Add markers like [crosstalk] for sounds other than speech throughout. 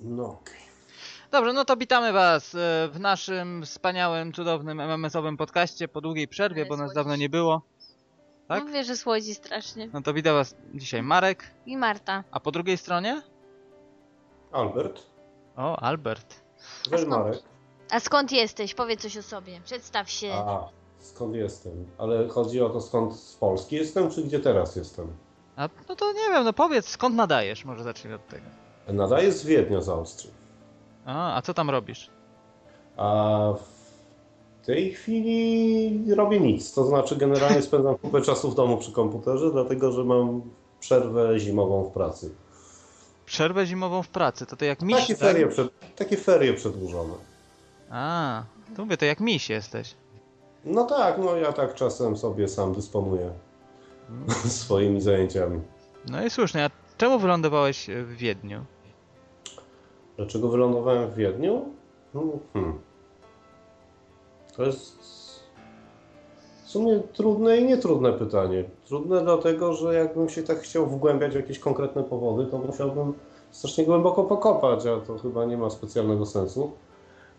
No. Dobrze, no to witamy was e, w naszym wspaniałym, cudownym MMS-owym podcaście po długiej przerwie, Ale bo nas dawno nie było. Tak? Mówię, że słodzi strasznie. No to witam was dzisiaj Marek, I Marta. a po drugiej stronie? Albert, O, Albert. Welmarek. A skąd jesteś? Powiedz coś o sobie. Przedstaw się. A, skąd jestem? Ale chodzi o to, skąd z Polski jestem, czy gdzie teraz jestem? A no to nie wiem, no powiedz, skąd nadajesz? Może zacznijmy od tego. Nadaję z Wiednia z Austrii. A, a co tam robisz? A w tej chwili robię nic. To znaczy, generalnie spędzam kupę czasu w domu przy komputerze, dlatego że mam przerwę zimową w pracy. Przerwę zimową w pracy, to ty jak miś, Takie tak? ferie, przed, takie ferie przedłużone. A, to mówię, to jak miś jesteś. No tak, no ja tak czasem sobie sam dysponuję [laughs] swoimi zajęciami. No i słusznie, a czemu wylądowałeś w Wiedniu? Dlaczego wylądowałem w Wiedniu? No, Hmm. To jest w sumie trudne i nietrudne pytanie. Trudne dlatego, że jakbym się tak chciał wgłębiać w jakieś konkretne powody, to musiałbym strasznie głęboko pokopać, a to chyba nie ma specjalnego sensu.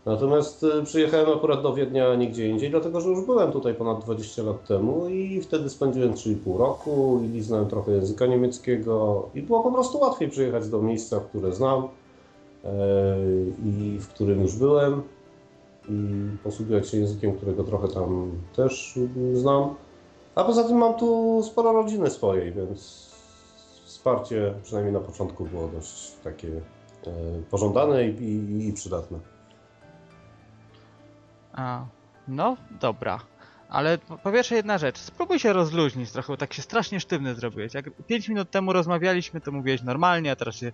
Natomiast y, przyjechałem akurat do Wiednia nigdzie indziej, dlatego że już byłem tutaj ponad 20 lat temu i wtedy spędziłem 3,5 roku i liznąłem trochę języka niemieckiego i było po prostu łatwiej przyjechać do miejsca, które znam e, i w którym już byłem i posługiwać się językiem, którego trochę tam też znam. A poza tym mam tu sporo rodziny swojej, więc wsparcie przynajmniej na początku było dość takie e, pożądane i przydatne. A, no dobra. Ale po pierwsze jedna rzecz, spróbuj się rozluźnić trochę, bo tak się strasznie sztywny zrobiłeś. Jak 5 minut temu rozmawialiśmy, to mówiłeś normalnie, a teraz się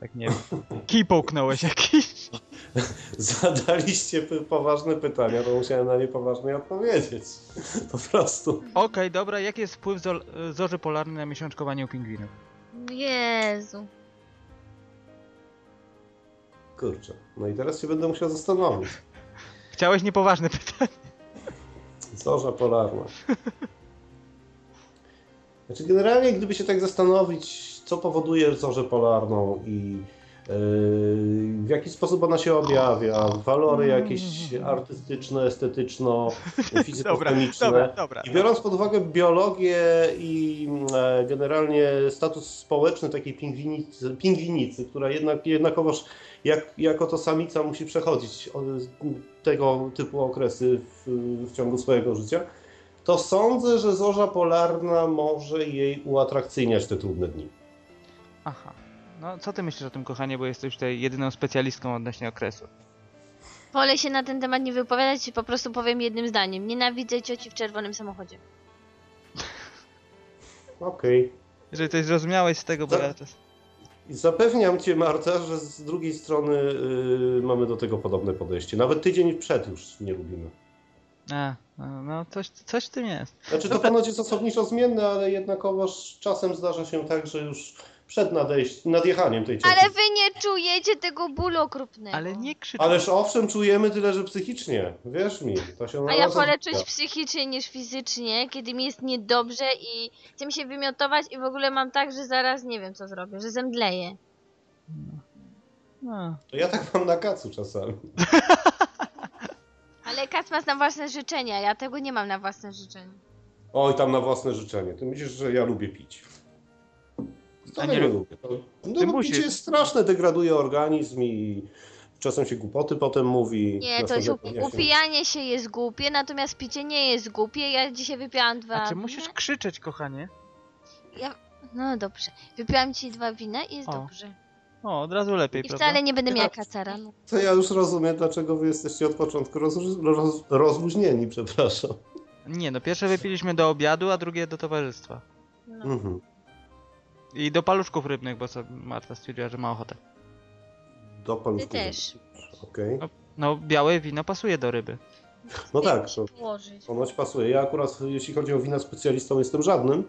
tak nie wiem, kij połknąłeś jakiś. [laughs] Zadaliście poważne pytania, to musiałem na nie poważnie odpowiedzieć. [laughs] Po prostu. Okej, dobra, jaki jest wpływ zorzy polarnej na miesiączkowanie u pingwinów? Jezu. Kurczę. No i teraz się będę musiał zastanowić. Chciałeś niepoważne [laughs] pytanie. Zorza polarna. Znaczy generalnie gdyby się tak zastanowić, co powoduje zorzę polarną i yy, w jaki sposób ona się objawia, walory jakieś artystyczne, estetyczno, [laughs] fizykochemiczne. dobra, dobra. I biorąc pod uwagę biologię i e, generalnie status społeczny takiej pingwinicy, pingwinicy która jednak, jednakowoż jak, jako to samica musi przechodzić tego typu okresy w, w ciągu swojego życia, to sądzę, że zorza polarna może jej uatrakcyjniać te trudne dni. Aha. No, co ty myślisz o tym, kochanie, bo jesteś tutaj jedyną specjalistką odnośnie okresu. Wolę się na ten temat nie wypowiadać i po prostu powiem jednym zdaniem. Nienawidzę cioci w czerwonym samochodzie. Okej. Jeżeli coś zrozumiałeś z tego, bo ja to... I Zapewniam Cię, Marta, że z drugiej strony y, mamy do tego podobne podejście. Nawet tydzień przed już nie lubimy. A, no, no coś, coś w tym jest. Znaczy to ponoć jest osobniczo zmienne, ale jednakowoż czasem zdarza się tak, że już przed nadejść, nadjechaniem tej cioci. Ale wy nie czujecie tego bólu okropnego. Ale nie krzycz. Ależ owszem, czujemy tyle, że psychicznie. Wierz mi, to się A ja wolę czuć psychicznie niż fizycznie, kiedy mi jest niedobrze i chcę mi się wymiotować i w ogóle mam tak, że zaraz nie wiem co zrobię, że zemdleję. No. To ja tak mam na kacu czasami. [laughs] Ale Kac ma na własne życzenia, ja tego nie mam na własne życzenia. Oj, tam na własne życzenie. Ty myślisz, że ja lubię pić. A A nie nie lu- lubię. No, no musisz. picie jest straszne, degraduje organizm i czasem się głupoty potem mówi. Nie, to jest upijanie się jest głupie, natomiast picie nie jest głupie. Ja dzisiaj wypiłam dwa A czy musisz krzyczeć, kochanie? Ja... No dobrze. Wypiłam ci dwa wina i jest O, dobrze. O, od razu lepiej, I prawda? wcale nie będę miała [laughs] kacara. No. To ja już rozumiem, dlaczego wy jesteście od początku roz, roz, rozluźnieni, przepraszam. Nie, no pierwsze wypiliśmy do obiadu, a drugie do towarzystwa. No. Mhm. I do paluszków rybnych, bo Marta stwierdziła, że ma ochotę. Do Ty paluszków. też. Okej. No, białe wino pasuje do ryby. No Ty tak, położyć. ponoć pasuje. Ja akurat, jeśli chodzi o wina specjalistą, jestem żadnym.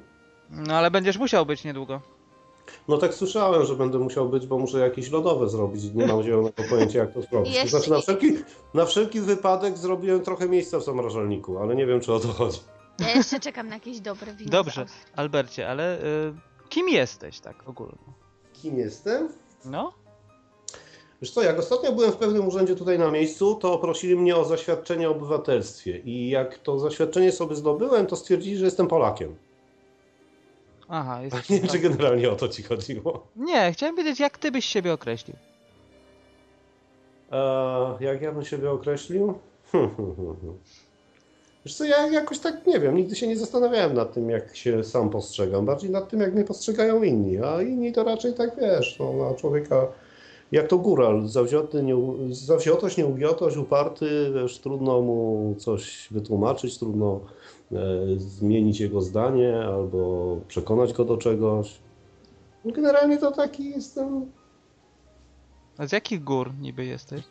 No ale będziesz musiał być niedługo. No tak słyszałem, że będę musiał być, bo muszę jakieś lodowe zrobić. Nie mam zielonego [laughs] pojęcia, jak to zrobić. Jeszcze- znaczy, na wszelki, na wszelki wypadek zrobiłem trochę miejsca w zamrażalniku, ale nie wiem, czy o to chodzi. Ja jeszcze czekam na jakieś dobre wino. Dobrze. Albercie, ale y, kim jesteś tak ogólnie? Kim jestem? No? Wiesz co, jak ostatnio byłem w pewnym urzędzie tutaj na miejscu, to prosili mnie o zaświadczenie o obywatelstwie. I jak to zaświadczenie sobie zdobyłem, to stwierdzili, że jestem Polakiem. Aha, [laughs] A jesteś... nie czy generalnie o to ci chodziło. Nie, chciałem wiedzieć, jak ty byś siebie określił. E, jak ja bym siebie określił? [laughs] Wiesz co, ja jakoś tak nie wiem, nigdy się nie zastanawiałem nad tym, jak się sam postrzegam, bardziej nad tym, jak mnie postrzegają inni, a inni to raczej tak, wiesz, no, na człowieka, jak to góral, zawzioty, nie, zawziotość, nieugiotość, uparty, wiesz, trudno mu coś wytłumaczyć, trudno e, zmienić jego zdanie albo przekonać go do czegoś. Generalnie to taki jestem, A z jakich gór niby jesteś?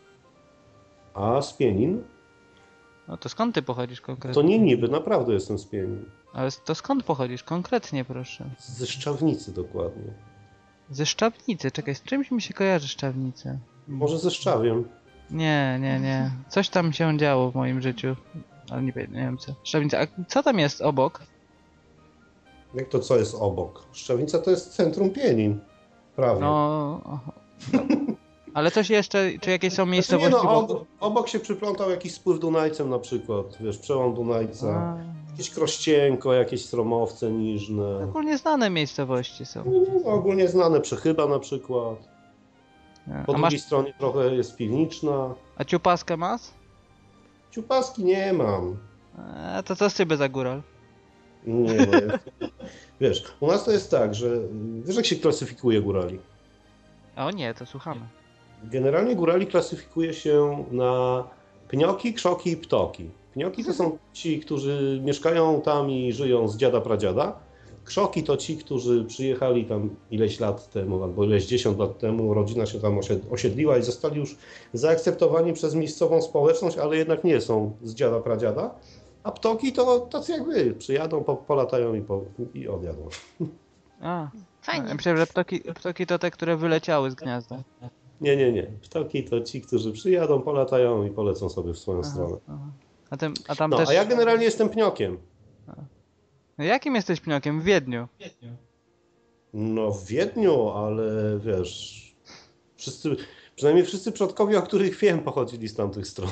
a z Pienin? No to skąd ty pochodzisz konkretnie? To nie niby, naprawdę jestem z Pienin. Ale to skąd pochodzisz konkretnie, proszę? Ze Szczawnicy dokładnie. Ze Szczawnicy. Czekaj, z czymś mi się kojarzy Szczawnica? Może ze Szczawiem. Nie, nie, nie. Coś tam się działo w moim życiu. Ale nie, wiem- nie wiem co. Szczawnica. A co tam jest obok? Jak to co jest obok? Szczawnica to jest centrum Pienin. Prawie. No. [laughs] Ale coś jeszcze, czy jakieś są Znaczy nie, miejscowości no, wokół? ob, obok się przyplątał jakiś spływ Dunajcem na przykład, wiesz, przełom Dunajca, A, jakieś Krościenko, jakieś Stromowce Niżne. Ogólnie znane miejscowości są. No, ogólnie znane Przechyba na przykład. Po a, masz, drugiej stronie trochę jest Piwniczna. a ciupaskę masz? Ciupaski nie mam. A, to co z ciebie za góral? Nie, no, jest- wiesz, u nas to jest tak, że wiesz jak się klasyfikuje górali? O nie, to słuchamy. Generalnie górali klasyfikuje się na pnioki, krzoki i ptoki. Pnioki to są ci, którzy mieszkają tam i żyją z dziada pradziada. Krzoki to ci, którzy przyjechali tam ileś lat temu, albo ileś dziesiąt lat temu, rodzina się tam osied- osiedliła i zostali już zaakceptowani przez miejscową społeczność, ale jednak nie są z dziada pradziada. A ptoki to tacy jak wy, przyjadą, po, polatają i, po, i odjadą. A, Fajnie. ja myślałem, że ptoki, ptoki to te, które wyleciały z gniazda. Nie, nie, nie. Ptoki to ci, którzy przyjadą, polatają i polecą sobie w swoją Aha, stronę. aha. A, tym, a tam No, też... a ja generalnie jestem pniokiem. Jakim jesteś pniokiem? W Wiedniu. No w Wiedniu, ale wiesz, wszyscy, przynajmniej wszyscy przodkowie, o których wiem, pochodzili z tamtych stron.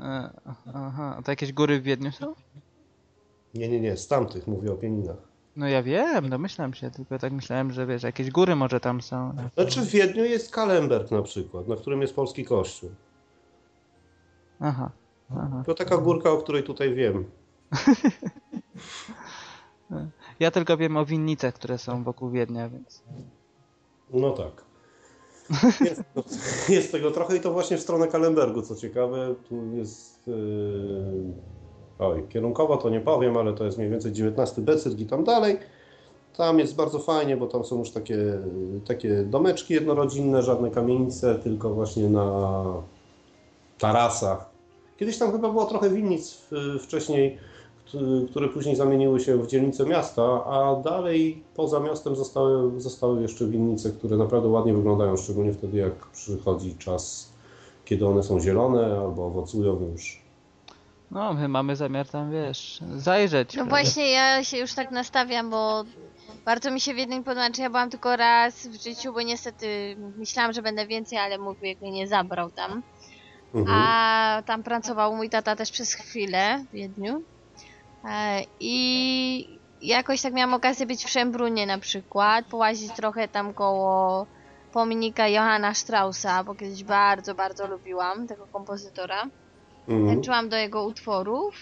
E, Aha, a to jakieś góry w Wiedniu są? Nie, nie, nie, z tamtych, mówię o Pieninach. No ja wiem, domyślam się, tylko tak myślałem, że wiesz, jakieś góry może tam są. Znaczy w Wiedniu jest Kalemberg na przykład, na którym jest polski kościół. Aha, aha. To taka górka, o której tutaj wiem. [laughs] Ja tylko wiem o winnicach, które są wokół Wiednia, więc... No tak. Jest, jest tego trochę i to właśnie w stronę Kalembergu, co ciekawe. Tu jest. Yy... Oj, kierunkowo to nie powiem, ale to jest mniej więcej XIX Becyrk i tam dalej. Tam jest bardzo fajnie, bo tam są już takie, takie domeczki jednorodzinne, żadne kamienice, tylko właśnie na tarasach. Kiedyś tam chyba było trochę winnic wcześniej, które później zamieniły się w dzielnice miasta, a dalej poza miastem zostały, zostały jeszcze winnice, które naprawdę ładnie wyglądają, szczególnie wtedy jak przychodzi czas, kiedy one są zielone albo owocują już. No, my mamy zamiar tam, wiesz, zajrzeć. No prawda? właśnie, ja się już tak nastawiam, bo bardzo mi się w jednym podoba, ja byłam tylko raz w życiu, bo niestety myślałam, że będę więcej, ale mój wujek mnie nie zabrał tam. Mhm. A tam pracował mój tata też przez chwilę w Wiedniu. E, I jakoś tak miałam okazję być w Szembrunie na przykład, połazić trochę tam koło pomnika Johanna Straussa, bo kiedyś bardzo, bardzo lubiłam tego kompozytora. Mhm. Tańczyłam do jego utworów.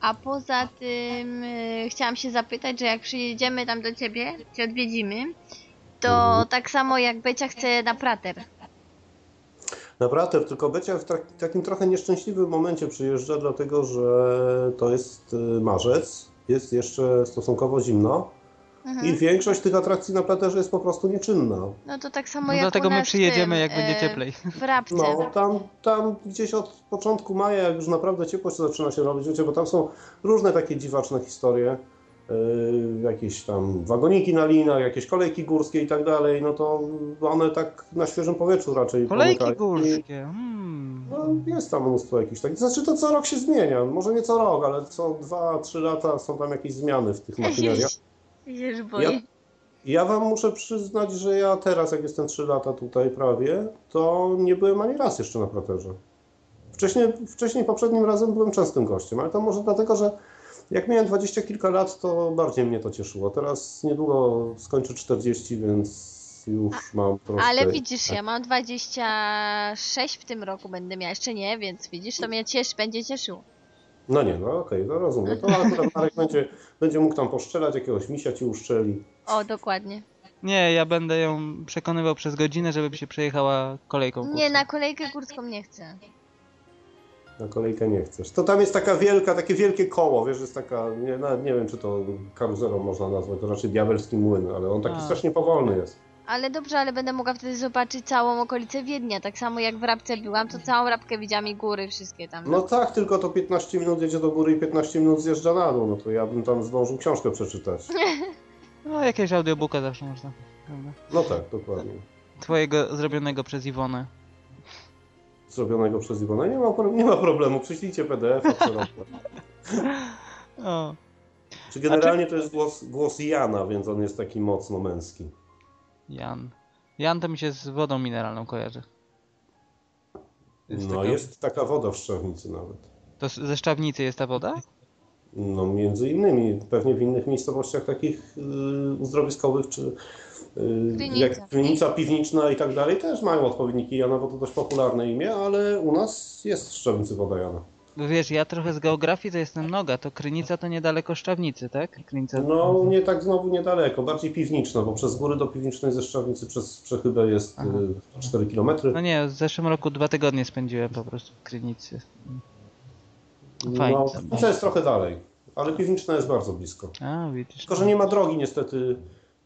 A poza tym e, chciałam się zapytać, że jak przyjedziemy tam do ciebie, cię odwiedzimy, to Mhm. tak samo jak Becia chce na prater. Na Prater, tylko Becia w tak, takim trochę nieszczęśliwym momencie przyjeżdża, dlatego że to jest y, marzec, jest jeszcze stosunkowo zimno Mhm. i większość tych atrakcji na Praterze jest po prostu nieczynna. No to tak samo No jak dlatego u my przyjedziemy, tym, jak będzie e, cieplej. W Rabce. No, tam, tam gdzieś od początku maja, jak już naprawdę ciepło się zaczyna się robić, wiecie, bo tam są różne takie dziwaczne historie. yy, jakieś tam wagoniki na linach, jakieś kolejki górskie i tak dalej, no to one tak na świeżym powietrzu raczej Kolejki pomykają. Górskie. Hmm. No, jest tam mnóstwo jakichś takich. Znaczy to co rok się zmienia. Może nie co rok, ale co dwa, trzy lata są tam jakieś zmiany w tych maszyneriach. Ja boję. Ja, ja wam muszę przyznać, że ja teraz, jak jestem 3 lata tutaj prawie, to nie byłem ani raz jeszcze na praterze. Wcześniej, wcześniej poprzednim razem byłem częstym gościem, ale to może dlatego, że jak miałem dwadzieścia kilka lat, to bardziej mnie to cieszyło. Teraz niedługo skończę 40, więc już mam troszkę... Ale widzisz, ja mam 26 w tym roku będę miała, jeszcze nie, więc widzisz, to mnie cieszy, będzie cieszyło. No nie, no okej, no rozumiem. To akurat Marek będzie, będzie mógł tam poszczelać, jakiegoś misia ci uszczeli. O, dokładnie. Nie, ja będę ją przekonywał przez godzinę, żeby się przejechała kolejką górską. Nie, na kolejkę górską nie chcę. Na kolejkę nie chcesz. To tam jest taka wielka, takie wielkie koło, wiesz, jest taka, nie, nawet nie wiem czy to karuzelą można nazwać, to raczej diabelski młyn, ale on taki A. strasznie powolny jest. Ale dobrze, ale będę mogła wtedy zobaczyć całą okolicę Wiednia. Tak samo jak w Rabce byłam, to całą Rabkę widziałam i góry wszystkie tam. No tak, tylko to 15 minut jedzie do góry i 15 minut zjeżdża na dół, no to ja bym tam zdążył książkę przeczytać. [laughs] No, jakiegoś audiobooka zawsze można. Prawda? No tak, dokładnie. Twojego zrobionego przez Iwonę. Zrobionego przez Iwonę. Nie ma, pro- nie ma problemu, przyślijcie PDF, a co robię. [laughs] O, Czy generalnie to jest głos, głos Jana, więc on jest taki mocno męski. Jan. Jan to mi się z wodą mineralną kojarzy. Jest No taka- jest taka woda w Szczawnicy nawet. To z- ze Szczawnicy jest ta woda? No między innymi, pewnie w innych miejscowościach takich y, uzdrowiskowych, czy y, Krynica. jak krynica piwniczna i tak dalej, też mają odpowiedniki Jana, bo to dość popularne imię, ale u nas jest w Szczawnicy woda Jana. Bo wiesz, ja trochę z geografii to jestem noga, to Krynica to niedaleko Szczawnicy, tak? Krynica... No nie tak znowu niedaleko, bardziej piwniczna, bo przez góry do piwnicznej ze Szczawnicy przez Przechybę jest Aha. y, 4 km. No nie, w zeszłym roku dwa tygodnie spędziłem po prostu w Krynicy. fajnie. No, Piwnica jest trochę dalej, ale piwniczna jest bardzo blisko. A, widzisz. Tylko, że nie ma drogi niestety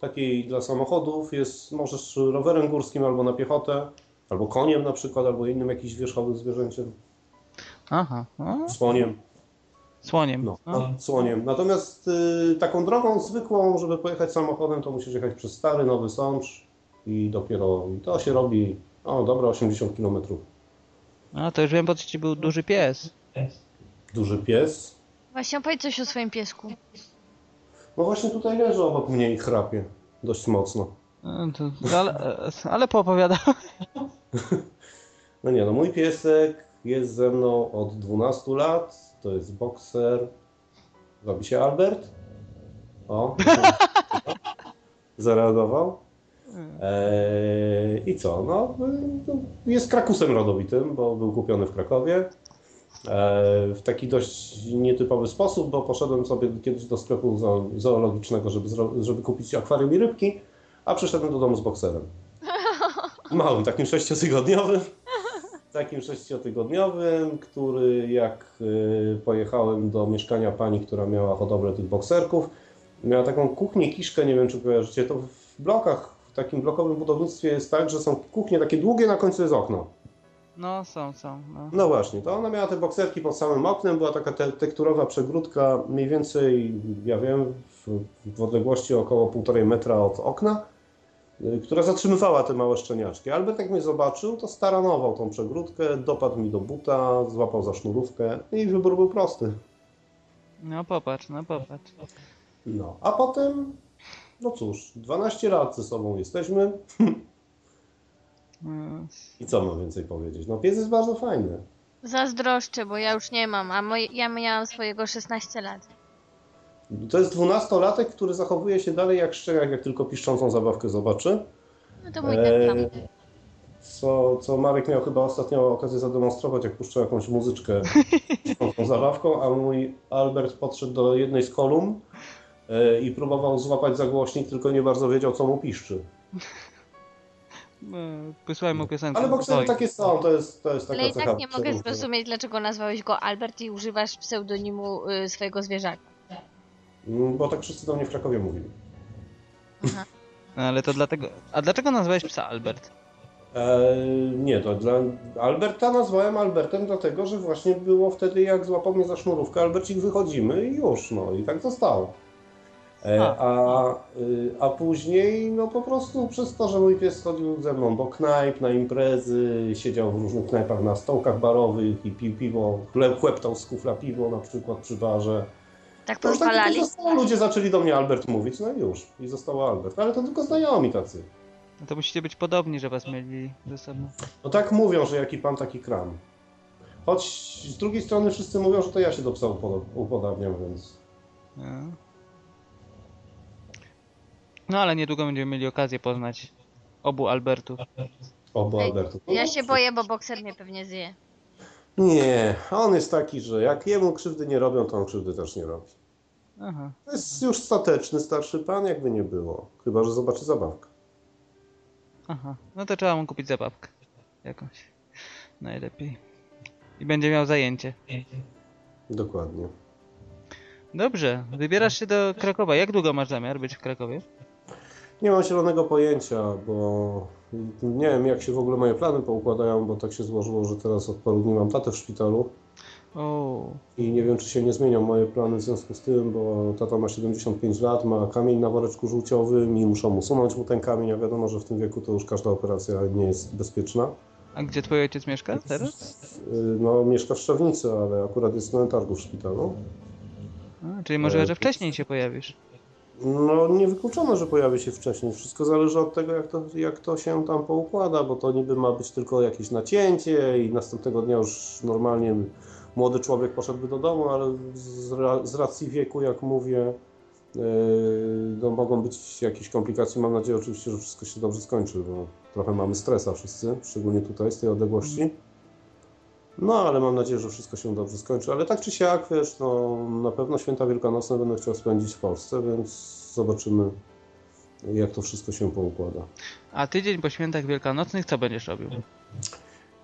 takiej dla samochodów. Jest, możesz rowerem górskim albo na piechotę, albo koniem na przykład, albo innym jakimś wierzchowym zwierzęciem, Aha, no, słoniem. słoniem. No, No. słoniem. Natomiast y, taką drogą zwykłą, żeby pojechać samochodem, to musisz jechać przez stary, nowy sącz i dopiero i to się robi, o dobra, 80 km. no to już wiem, po co ci był duży pies. Duży pies. Właśnie opowiedz coś o swoim piesku. No właśnie tutaj leży obok mnie i chrapie dość mocno. No, to, ale, ale poopowiadał. [laughs] No nie, no mój piesek jest ze mną od 12 lat. To jest bokser. Robi się Albert. O. Zareagował. Eee, I co? No, jest krakusem rodowitym, bo był kupiony w Krakowie. Eee, w taki dość nietypowy sposób, bo poszedłem sobie kiedyś do sklepu zo- zoologicznego, żeby, żeby kupić akwarium i rybki, a przyszedłem do domu z bokserem. [laughs] Małym, takim sześciotygodniowym. Takim sześciotygodniowym, który jak y, pojechałem do mieszkania pani, która miała hodowlę tych bokserków, miała taką kuchnię, kiszkę, nie wiem czy kojarzycie, to w blokach, w takim blokowym budownictwie jest tak, że są kuchnie takie długie, na końcu jest okno. No, są, są. No. No właśnie, to ona miała te bokserki pod samym oknem, była taka te, tekturowa przegródka, mniej więcej, ja wiem, w, w odległości około półtorej metra od okna, która zatrzymywała te małe szczeniaczki. Albert jak mnie zobaczył, to staranował tą przegródkę, dopadł mi do buta, złapał za sznurówkę i wybór był prosty. no popatrz, no popatrz. No, a potem, no cóż, 12 lat ze sobą jesteśmy No, i co mam więcej powiedzieć? No pies jest bardzo fajny. Zazdroszczę, bo ja już nie mam, a moj, ja miałam swojego 16 lat. To jest dwunastolatek, który zachowuje się dalej jak szczeniak, jak tylko piszczącą zabawkę zobaczy. No to mój ten sam. Eee, Co, co Marek miał chyba ostatnio okazję zademonstrować, jak puszczał jakąś muzyczkę piszczącą [laughs] zabawką, a mój Albert podszedł do jednej z kolumn e, i próbował złapać za głośnik, tylko nie bardzo wiedział, co mu piszczy. no, Wysłałem mu piosenkę. Ale boksery takie są, to jest, to jest taka Ale i tak nie mogę zrozumieć, dlaczego nazwałeś go Albert i używasz pseudonimu y, swojego zwierzaka. Mm, Bo tak wszyscy do mnie w Krakowie mówili. Aha. No, ale to dlatego... A dlaczego nazwałeś psa Albert? Eee, nie, to dla Alberta nazwałem Albertem dlatego, że właśnie było wtedy jak złapał mnie za sznurówkę Albercik wychodzimy i już, no i tak zostało. E, A, y, a później, no po prostu przez to, że mój pies chodził ze mną do knajp, na imprezy, siedział w różnych knajpach na stołkach barowych i pił piwo, chleb, chłeptał z kufla piwo na przykład przy barze. Tak To już tak pozwalali? zostało, ludzie zaczęli do mnie Albert mówić, no i już, i zostało Albert. Ale to tylko znajomi tacy. No to musicie być podobni, że was mieli ze sobą. No tak mówią, że jaki pan, taki kram. Choć z drugiej strony wszyscy mówią, że to ja się do psa upodabniam, więc... No. no ale niedługo będziemy mieli okazję poznać obu Albertów. Obu Albertów. No Ja się boję, bo bokser mnie pewnie zje. Nie, on jest taki, że jak jemu krzywdy nie robią, to on krzywdy też nie robi. Aha. To jest już stateczny, starszy pan, jakby nie było. Chyba, że zobaczy zabawkę. Aha. No to trzeba mu kupić zabawkę. Jakąś. Najlepiej. I będzie miał zajęcie. Dokładnie. Dobrze, wybierasz się do Krakowa. Jak długo masz zamiar być w Krakowie? Nie mam zielonego pojęcia, bo nie wiem, jak się w ogóle moje plany poukładają, bo tak się złożyło, że teraz od paru dni mam tatę w szpitalu. I nie wiem, czy się nie zmienią moje plany w związku z tym, bo tata ma 75 lat, ma kamień na woreczku żółciowym i muszą usunąć mu ten kamień, a wiadomo, że w tym wieku to już każda operacja nie jest bezpieczna. a gdzie twój ojciec mieszka teraz? Y, No, mieszka w Szczawnicy, ale akurat jest na targu w szpitalu. A, czyli może, że wcześniej się pojawisz. No, niewykluczone, że pojawi się wcześniej. Wszystko zależy od tego, jak to, jak to się tam poukłada, bo to niby ma być tylko jakieś nacięcie i następnego dnia już normalnie młody człowiek poszedłby do domu, ale z, ra, z racji wieku, jak mówię, yy, no, mogą być jakieś komplikacje. Mam nadzieję oczywiście, że wszystko się dobrze skończy, bo trochę mamy stresa wszyscy, szczególnie tutaj z tej odległości. No, ale mam nadzieję, że wszystko się dobrze skończy. Ale tak czy siak, wiesz, no, na pewno święta wielkanocne będę chciał spędzić w Polsce, więc zobaczymy, jak to wszystko się poukłada. A tydzień po świętach wielkanocnych co będziesz robił?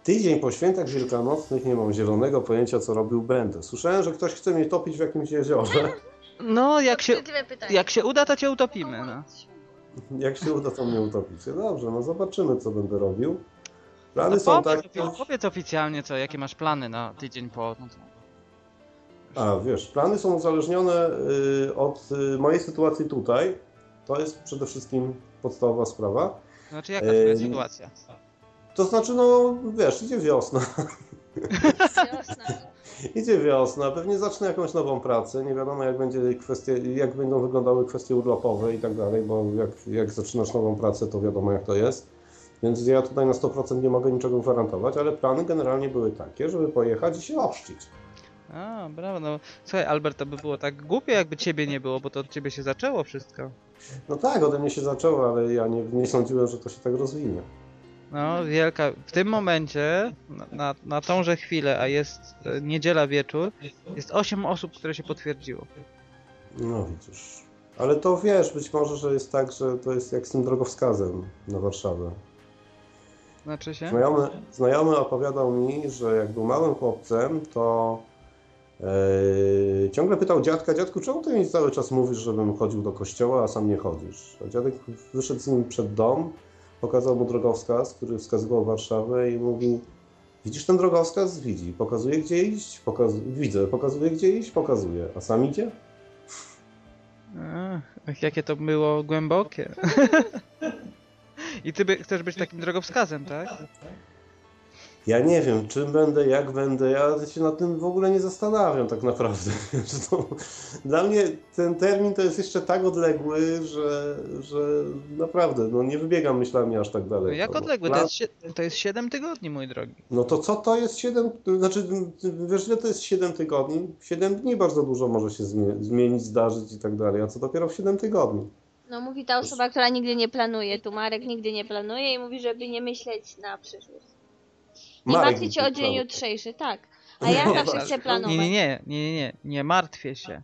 Tydzień po świętach wielkanocnych nie mam zielonego pojęcia, co robił będę. Słyszałem, że ktoś chce mnie topić w jakimś jeziorze. No, jak się, jak się uda, to cię utopimy, no. Jak się uda, to mnie utopicie. Dobrze, no zobaczymy, co będę robił. Plany No są powiedz, takie... powiedz oficjalnie, co, jakie masz plany na tydzień po... No. A, wiesz, plany są uzależnione y, od y, mojej sytuacji tutaj. To jest przede wszystkim podstawowa sprawa. Znaczy, jaka twoja Ym, sytuacja? To znaczy, no wiesz, idzie wiosna. [laughs] Jasne. [laughs] Idzie wiosna, pewnie zacznę jakąś nową pracę. Nie wiadomo, jak, będzie kwestie, jak będą wyglądały kwestie urlopowe i tak dalej, bo jak, jak zaczynasz nową pracę, to wiadomo, jak to jest. Więc ja tutaj na 100% nie mogę niczego gwarantować, ale plany generalnie były takie, żeby pojechać i się ochrzcić. A, brawo, no. Słuchaj, Albert, to by było tak głupie, jakby ciebie nie było, bo to od ciebie się zaczęło wszystko. No tak, ode mnie się zaczęło, ale ja nie, nie sądziłem, że to się tak rozwinie. No, wielka. W tym momencie, na, na, tąże chwilę, a jest e, niedziela wieczór, jest 8 osób, które się potwierdziło. No widzisz. Ale to wiesz, być może, że jest tak, że to jest jak z tym drogowskazem na Warszawę. Znaczy się? Znajomy, znajomy opowiadał mi, że jak był małym chłopcem, to e, ciągle pytał dziadka, dziadku, czemu ty mi cały czas mówisz, żebym chodził do kościoła, a sam nie chodzisz? A dziadek wyszedł z nim przed dom, pokazał mu drogowskaz, który wskazywał Warszawę i mówi, widzisz ten drogowskaz? Widzi. Pokazuje, gdzie iść? Pokaz widzę. Pokazuje, gdzie iść? Pokazuje. A sam idzie? Ach, jakie to było głębokie. [laughs] I ty by, chcesz być takim drogowskazem, tak? Ja nie wiem, czym będę, jak będę. Ja się nad tym w ogóle nie zastanawiam tak naprawdę. [laughs] Dla mnie ten termin to jest jeszcze tak odległy, że, że naprawdę no nie wybiegam myślami aż tak daleko. Jak Bo odległy? To jest, to jest 7 tygodni, mój drogi. No to co to jest 7, znaczy wiesz ile to jest 7 tygodni? 7 dni bardzo dużo może się zmie- zmienić, zdarzyć i tak dalej, a co dopiero w 7 tygodni. No mówi ta osoba, która nigdy nie planuje. Tu Marek nigdy nie planuje i mówi, żeby nie myśleć na przyszłość. Nie Marek martwić się o dzień planuje. jutrzejszy, tak. A ja zawsze chcę planować. Nie, nie, nie, nie, nie, nie, nie martwię się.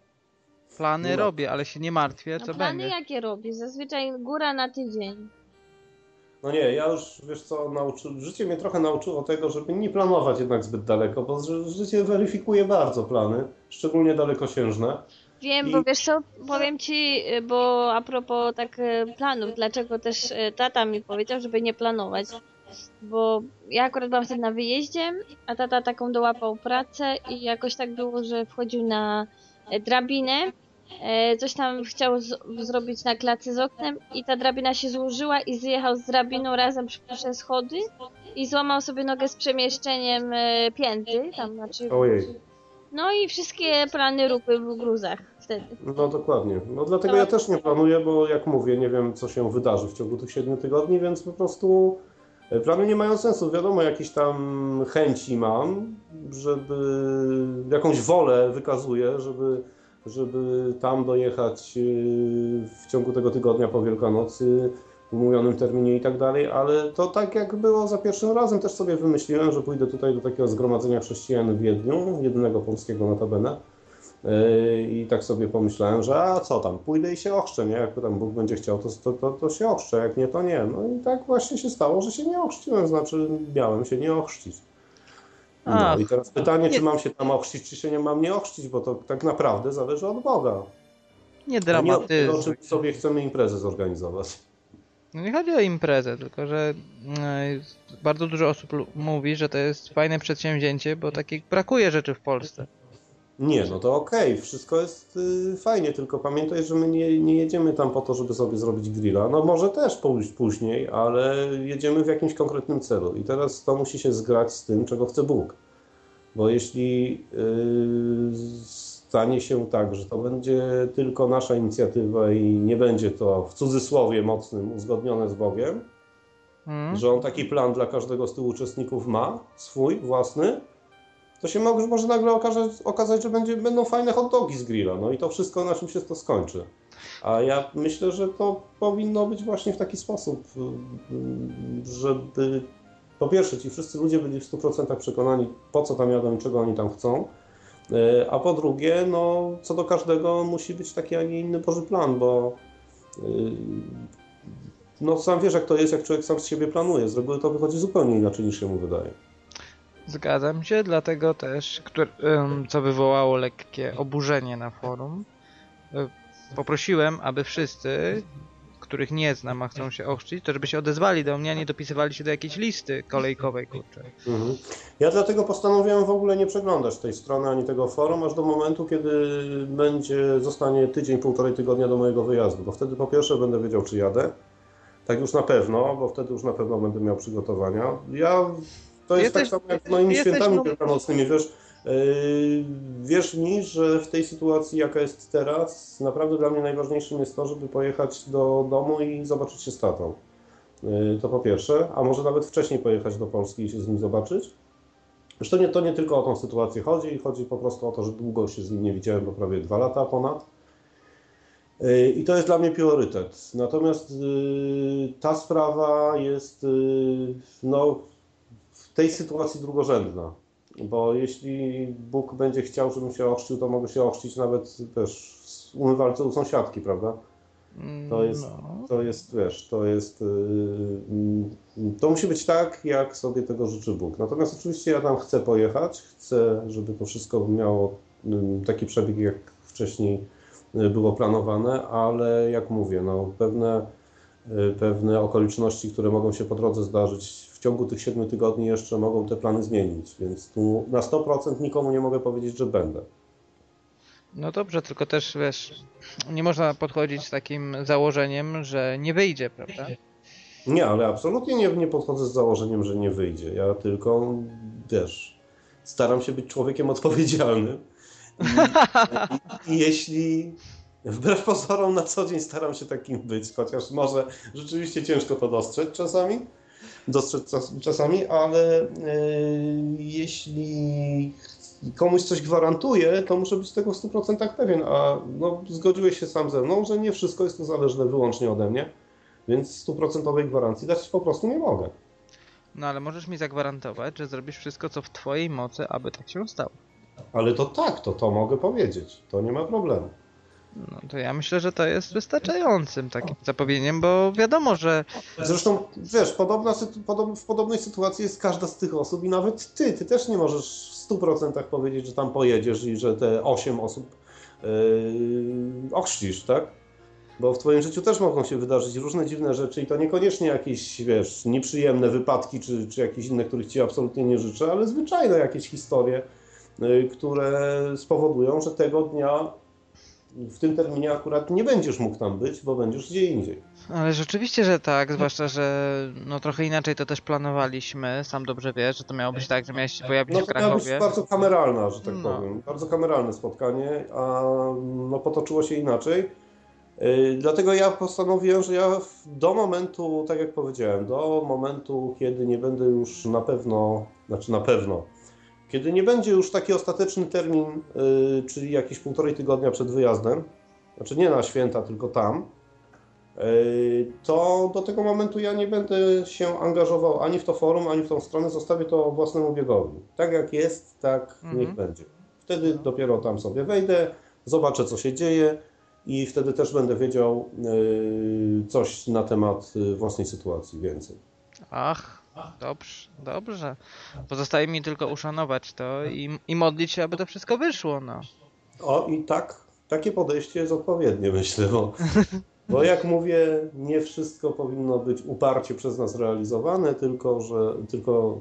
Plany No. robię, ale się nie martwię, No co plany będzie. jakie robię? Zazwyczaj góra na tydzień. No nie, ja już, wiesz co, nauczy... życie mnie trochę nauczyło tego, żeby nie planować jednak zbyt daleko, bo ży- życie weryfikuje bardzo plany, szczególnie dalekosiężne. Wiem, I- bo wiesz co, powiem ci, y, bo a propos tak y, planów, dlaczego też y, tata mi powiedział, żeby nie planować. Bo ja akurat byłam wtedy na wyjeździe, a tata taką dołapał pracę i jakoś tak było, że wchodził na e, drabinę e, coś tam chciał zrobić na klacie z oknem i ta drabina się złożyła i zjechał z drabiną razem przez schody i złamał sobie nogę z przemieszczeniem e, pięty, tam znaczy... Ojej. No i wszystkie plany rupy w gruzach wtedy. No dokładnie. No dlatego ja też nie planuję, bo jak mówię, nie wiem co się wydarzy w ciągu tych 7 tygodni, więc po prostu e, plany nie mają sensu. Wiadomo, jakieś tam chęci mam, żeby jakąś wolę wykazuję, żeby, żeby tam dojechać e, w ciągu tego tygodnia po Wielkanocy w umówionym terminie i tak dalej, ale to tak jak było za pierwszym razem, też sobie wymyśliłem, że pójdę tutaj do takiego zgromadzenia chrześcijan w Wiedniu, jedynego polskiego notabene. Yy, I tak sobie pomyślałem, że a co tam, pójdę i się ochrzczę, nie? Jak tam Bóg będzie chciał, to, to, to, to się ochrzczę, jak nie, to nie. No i tak właśnie się stało, że się nie ochrzciłem, znaczy miałem się nie ochrzcić. No Ach. i teraz pytanie, Nie- czy mam się tam ochrzcić, czy się nie mam nie ochrzcić, bo to tak naprawdę zależy od Boga. Nie A nie dramatyzuj. czy sobie chcemy imprezę zorganizować. No nie chodzi o imprezę, tylko że mm, bardzo dużo osób mówi, że to jest fajne przedsięwzięcie, bo takich brakuje rzeczy w Polsce. Nie, no to okej, wszystko jest y, fajnie, tylko pamiętaj, że my nie, nie jedziemy tam po to, żeby sobie zrobić grilla. No może też pójść później, ale jedziemy w jakimś konkretnym celu. I teraz to musi się zgrać z tym, czego chce Bóg. Bo jeśli y, stanie się tak, że to będzie tylko nasza inicjatywa i nie będzie to w cudzysłowie mocnym uzgodnione z Bogiem, Mm? że on taki plan dla każdego z tych uczestników ma, swój, własny, to się może, może nagle okazać, okazać że będzie, będą fajne hot dogi z grilla, no i to wszystko na czym się to skończy. A ja myślę, że to powinno być właśnie w taki sposób, żeby po pierwsze ci wszyscy ludzie byli w 100% przekonani, po co tam jadą i czego oni tam chcą, a po drugie, no co do każdego musi być taki, a nie inny Boży plan, bo y, no sam wiesz jak to jest, jak człowiek sam z siebie planuje. Z reguły to wychodzi zupełnie inaczej niż się mu wydaje. Zgadzam się, dlatego też, co wywołało lekkie oburzenie na forum, y, poprosiłem, aby wszyscy, których nie znam, a chcą się ochrzcić, to żeby się odezwali do mnie, a nie dopisywali się do jakiejś listy kolejkowej, kurczę. Mhm. Ja dlatego postanowiłem w ogóle nie przeglądać tej strony ani tego forum, aż do momentu, kiedy będzie, zostanie tydzień, półtorej tygodnia do mojego wyjazdu, bo wtedy po pierwsze będę wiedział, czy jadę. Tak już na pewno, bo wtedy już na pewno będę miał przygotowania. Ja, to jest Jesteś- tak samo jak z moimi jesteś świętami no- wielkanocnymi, wiesz, wierz mi, że w tej sytuacji, jaka jest teraz, naprawdę dla mnie najważniejszym jest to, żeby pojechać do domu i zobaczyć się z tatą. Yy, To po pierwsze, a może nawet wcześniej pojechać do Polski i się z nim zobaczyć. Zresztą nie, to nie tylko o tą sytuację chodzi, chodzi po prostu o to, że długo się z nim nie widziałem, bo prawie dwa lata ponad. Yy, I to jest dla mnie priorytet. Natomiast yy, ta sprawa jest yy, no, w tej sytuacji drugorzędna. Bo jeśli Bóg będzie chciał, żebym się ochrzcił, to mogę się ochrzcić nawet też w umywalce u sąsiadki, prawda? Mm, To jest- No. To jest, wiesz, to jest. Yy, to musi być tak, jak sobie tego życzy Bóg. Natomiast oczywiście ja tam chcę pojechać, chcę, żeby to wszystko miało taki przebieg, jak wcześniej yy, było planowane, ale jak mówię, no, pewne, yy, pewne okoliczności, które mogą się po drodze zdarzyć w ciągu tych siedmiu tygodni jeszcze mogą te plany zmienić, więc tu na 100% nikomu nie mogę powiedzieć, że będę. No dobrze, tylko też wiesz, nie można podchodzić z takim założeniem, że nie wyjdzie, prawda? Nie, ale absolutnie nie, nie podchodzę z założeniem, że nie wyjdzie. Ja tylko, wiesz, staram się być człowiekiem odpowiedzialnym. I, i jeśli wbrew pozorom na co dzień staram się takim być, chociaż może rzeczywiście ciężko to dostrzec czasami, dostrzec czas- czasami, ale e, jeśli komuś coś gwarantuję, to muszę być tego w 100% pewien, a no, zgodziłeś się sam ze mną, że nie wszystko jest uzależne wyłącznie ode mnie. Więc stuprocentowej gwarancji dać po prostu nie mogę. No ale możesz mi zagwarantować, że zrobisz wszystko, co w twojej mocy, aby tak się stało. Ale to tak, to to mogę powiedzieć. To nie ma problemu. No to ja myślę, że to jest wystarczającym takim zapowiedzeniem, bo wiadomo, że Zresztą, wiesz, podobna, w podobnej sytuacji jest każda z tych osób i nawet ty. Ty też nie możesz w 100% powiedzieć, że tam pojedziesz i że te 8 osób yy, tak? Bo w twoim życiu też mogą się wydarzyć różne dziwne rzeczy i to niekoniecznie jakieś, wiesz, nieprzyjemne wypadki czy, czy jakieś inne, których ci absolutnie nie życzę, ale zwyczajne jakieś historie, yy, które spowodują, że tego dnia w tym terminie akurat nie będziesz mógł tam być, bo będziesz gdzie indziej. Ale rzeczywiście, że tak, zwłaszcza, że no trochę inaczej to też planowaliśmy, sam dobrze wiesz, że to miało być tak, że miałeś się pojawić No w to miała być Krakowie. bardzo kameralna, że tak No. powiem. Bardzo kameralne spotkanie, a no, potoczyło się inaczej. Yy, dlatego ja postanowiłem, że ja do momentu, tak jak powiedziałem, do momentu, kiedy nie będę już na pewno, znaczy na pewno, kiedy nie będzie już taki ostateczny termin, yy, czyli jakieś półtorej tygodnia przed wyjazdem, znaczy nie na święta, tylko tam, yy, to do tego momentu ja nie będę się angażował ani w to forum, ani w tą stronę, zostawię to własnemu biegowi. Tak jak jest, tak Mhm. niech będzie. Wtedy dopiero tam sobie wejdę, zobaczę co się dzieje i wtedy też będę wiedział yy, coś na temat własnej sytuacji więcej. Ach, dobrze, dobrze. Pozostaje mi tylko uszanować to i, i modlić się, aby to wszystko wyszło, no. O i tak, takie podejście jest odpowiednie myślę, bo, [laughs] bo jak mówię, nie wszystko powinno być uparcie przez nas realizowane, tylko że tylko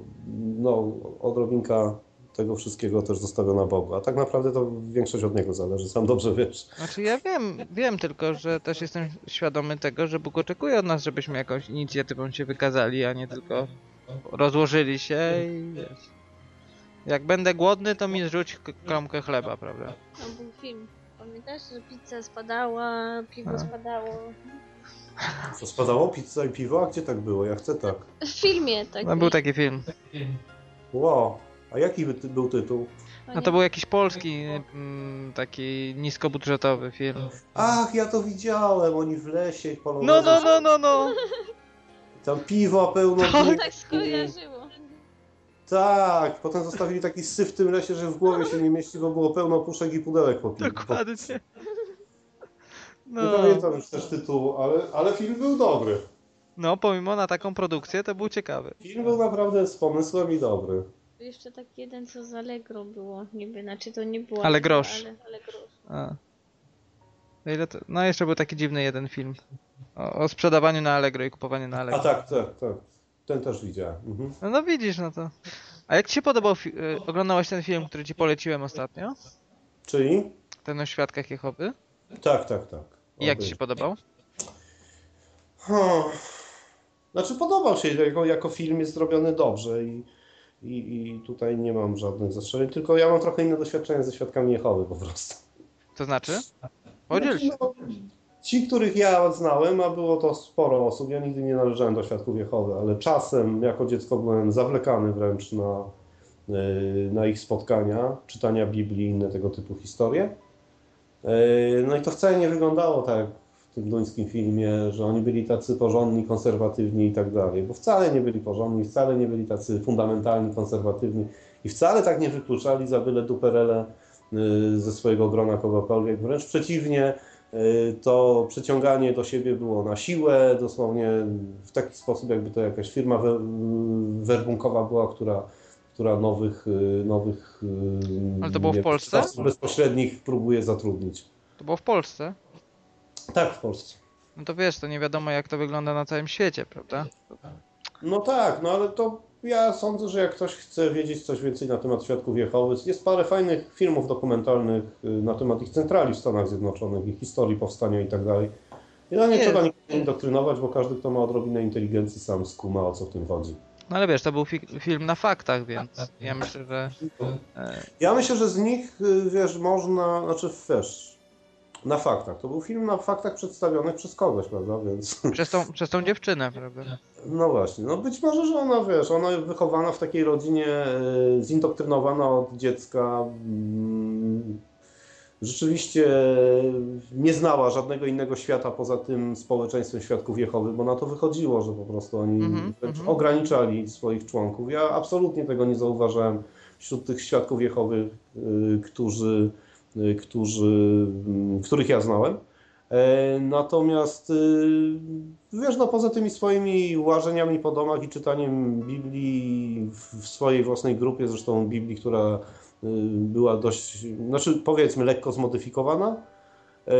no, odrobinka tego wszystkiego też zostawiona Bogu. A tak naprawdę to większość od Niego zależy, sam dobrze wiesz. Znaczy ja wiem, wiem tylko, że też jestem świadomy tego, że Bóg oczekuje od nas, żebyśmy jakąś inicjatywą się wykazali, a nie tylko rozłożyli się i wiesz. Jak będę głodny, to mi zrzuć k- kromkę chleba, prawda? No był film. Pamiętasz, że pizza spadała, piwo A. spadało? Co spadało? Pizza i piwo? A gdzie tak było? Ja chcę tak. W filmie tak. No był taki film. Wow. A jaki by ty- był tytuł? No to był jakiś polski, mm, taki niskobudżetowy film. Ach, ja to widziałem, oni w lesie polowają. No, no, no, no, [laughs] no! Tam piwo pełno. Tak. dni. Tak skojarzyło. Tak, potem zostawili taki syf w tym lesie, że w głowie się nie mieści, bo było pełno puszek i pudełek po piwie. Dokładnie. Nie No. pamiętam już też tytułu, ale, ale film był dobry. no, pomimo na taką produkcję, to był ciekawy. Film był naprawdę z pomysłem i dobry. Jeszcze tak jeden, co z Allegro było. Niby, znaczy to nie było. Ale grosz. Ale, ale grosz. A. No Ile to... No jeszcze był taki dziwny jeden film. O, o sprzedawaniu na Allegro i kupowaniu na A Allegro. tak, tak, tak. Ten też widziałem. Mhm. No, no widzisz, no to. A jak ci się podobał, y, oglądałeś ten film, który ci poleciłem ostatnio? Czyli? Ten o świadkach Jehowy? Tak, tak, tak. I jak ci się podobał? Hmm. Znaczy podobał się, jako, jako film jest zrobiony dobrze i, i, i tutaj nie mam żadnych zastrzeżeń, tylko ja mam trochę inne doświadczenie ze Świadkami Jehowy po prostu. To znaczy? Podziel się. Znaczy, no, ci, których ja znałem, a było to sporo osób, ja nigdy nie należałem do Świadków Jehowy, ale czasem jako dziecko byłem zawlekany wręcz na, yy, na ich spotkania, czytania Biblii i inne tego typu historie. Yy, No i to wcale nie wyglądało tak jak w tym duńskim filmie, że oni byli tacy porządni, konserwatywni i tak dalej, bo wcale nie byli porządni, wcale nie byli tacy fundamentalni, konserwatywni i wcale tak nie wykluczali za byle duperele yy, ze swojego grona kogokolwiek, wręcz przeciwnie, to przyciąganie do siebie było na siłę, dosłownie w taki sposób, jakby to jakaś firma we- werbunkowa była, która, która nowych, yy, nowych yy, Ale to było w nie wiem, Polsce? bezpośrednich próbuje zatrudnić. To było w Polsce. Tak, w Polsce. No to wiesz, to nie wiadomo jak to wygląda na całym świecie, prawda? No tak, no ale to ja sądzę, że jak ktoś chce wiedzieć coś więcej na temat Świadków Jehowy, jest parę fajnych filmów dokumentalnych y, na temat ich centrali w Stanach Zjednoczonych, ich historii powstania i tak dalej. I no nie trzeba nikogo indoktrynować, bo każdy, kto ma odrobinę inteligencji, sam skuma o co w tym chodzi. No ale wiesz, to był fi- film na faktach, więc ja myślę, że... E, Ja myślę, że z nich, y, wiesz, można, znaczy wiesz, na faktach. To był film na faktach przedstawionych przez kogoś, prawda, więc... przez, tą, przez tą dziewczynę, prawda? No właśnie, no być może, że ona, wiesz, ona wychowana w takiej rodzinie, e, zindoktrynowana od dziecka, mm, rzeczywiście nie znała żadnego innego świata poza tym społeczeństwem Świadków Jehowy, bo na to wychodziło, że po prostu oni wręcz mhm. ograniczali swoich członków. Ja absolutnie tego nie zauważałem wśród tych Świadków Jehowy, y, którzy, y, którzy, mm, których ja znałem. E, Natomiast y, wiesz, no poza tymi swoimi łażeniami po domach i czytaniem Biblii w swojej własnej grupie, zresztą Biblii, która y, była dość, znaczy powiedzmy lekko zmodyfikowana, e,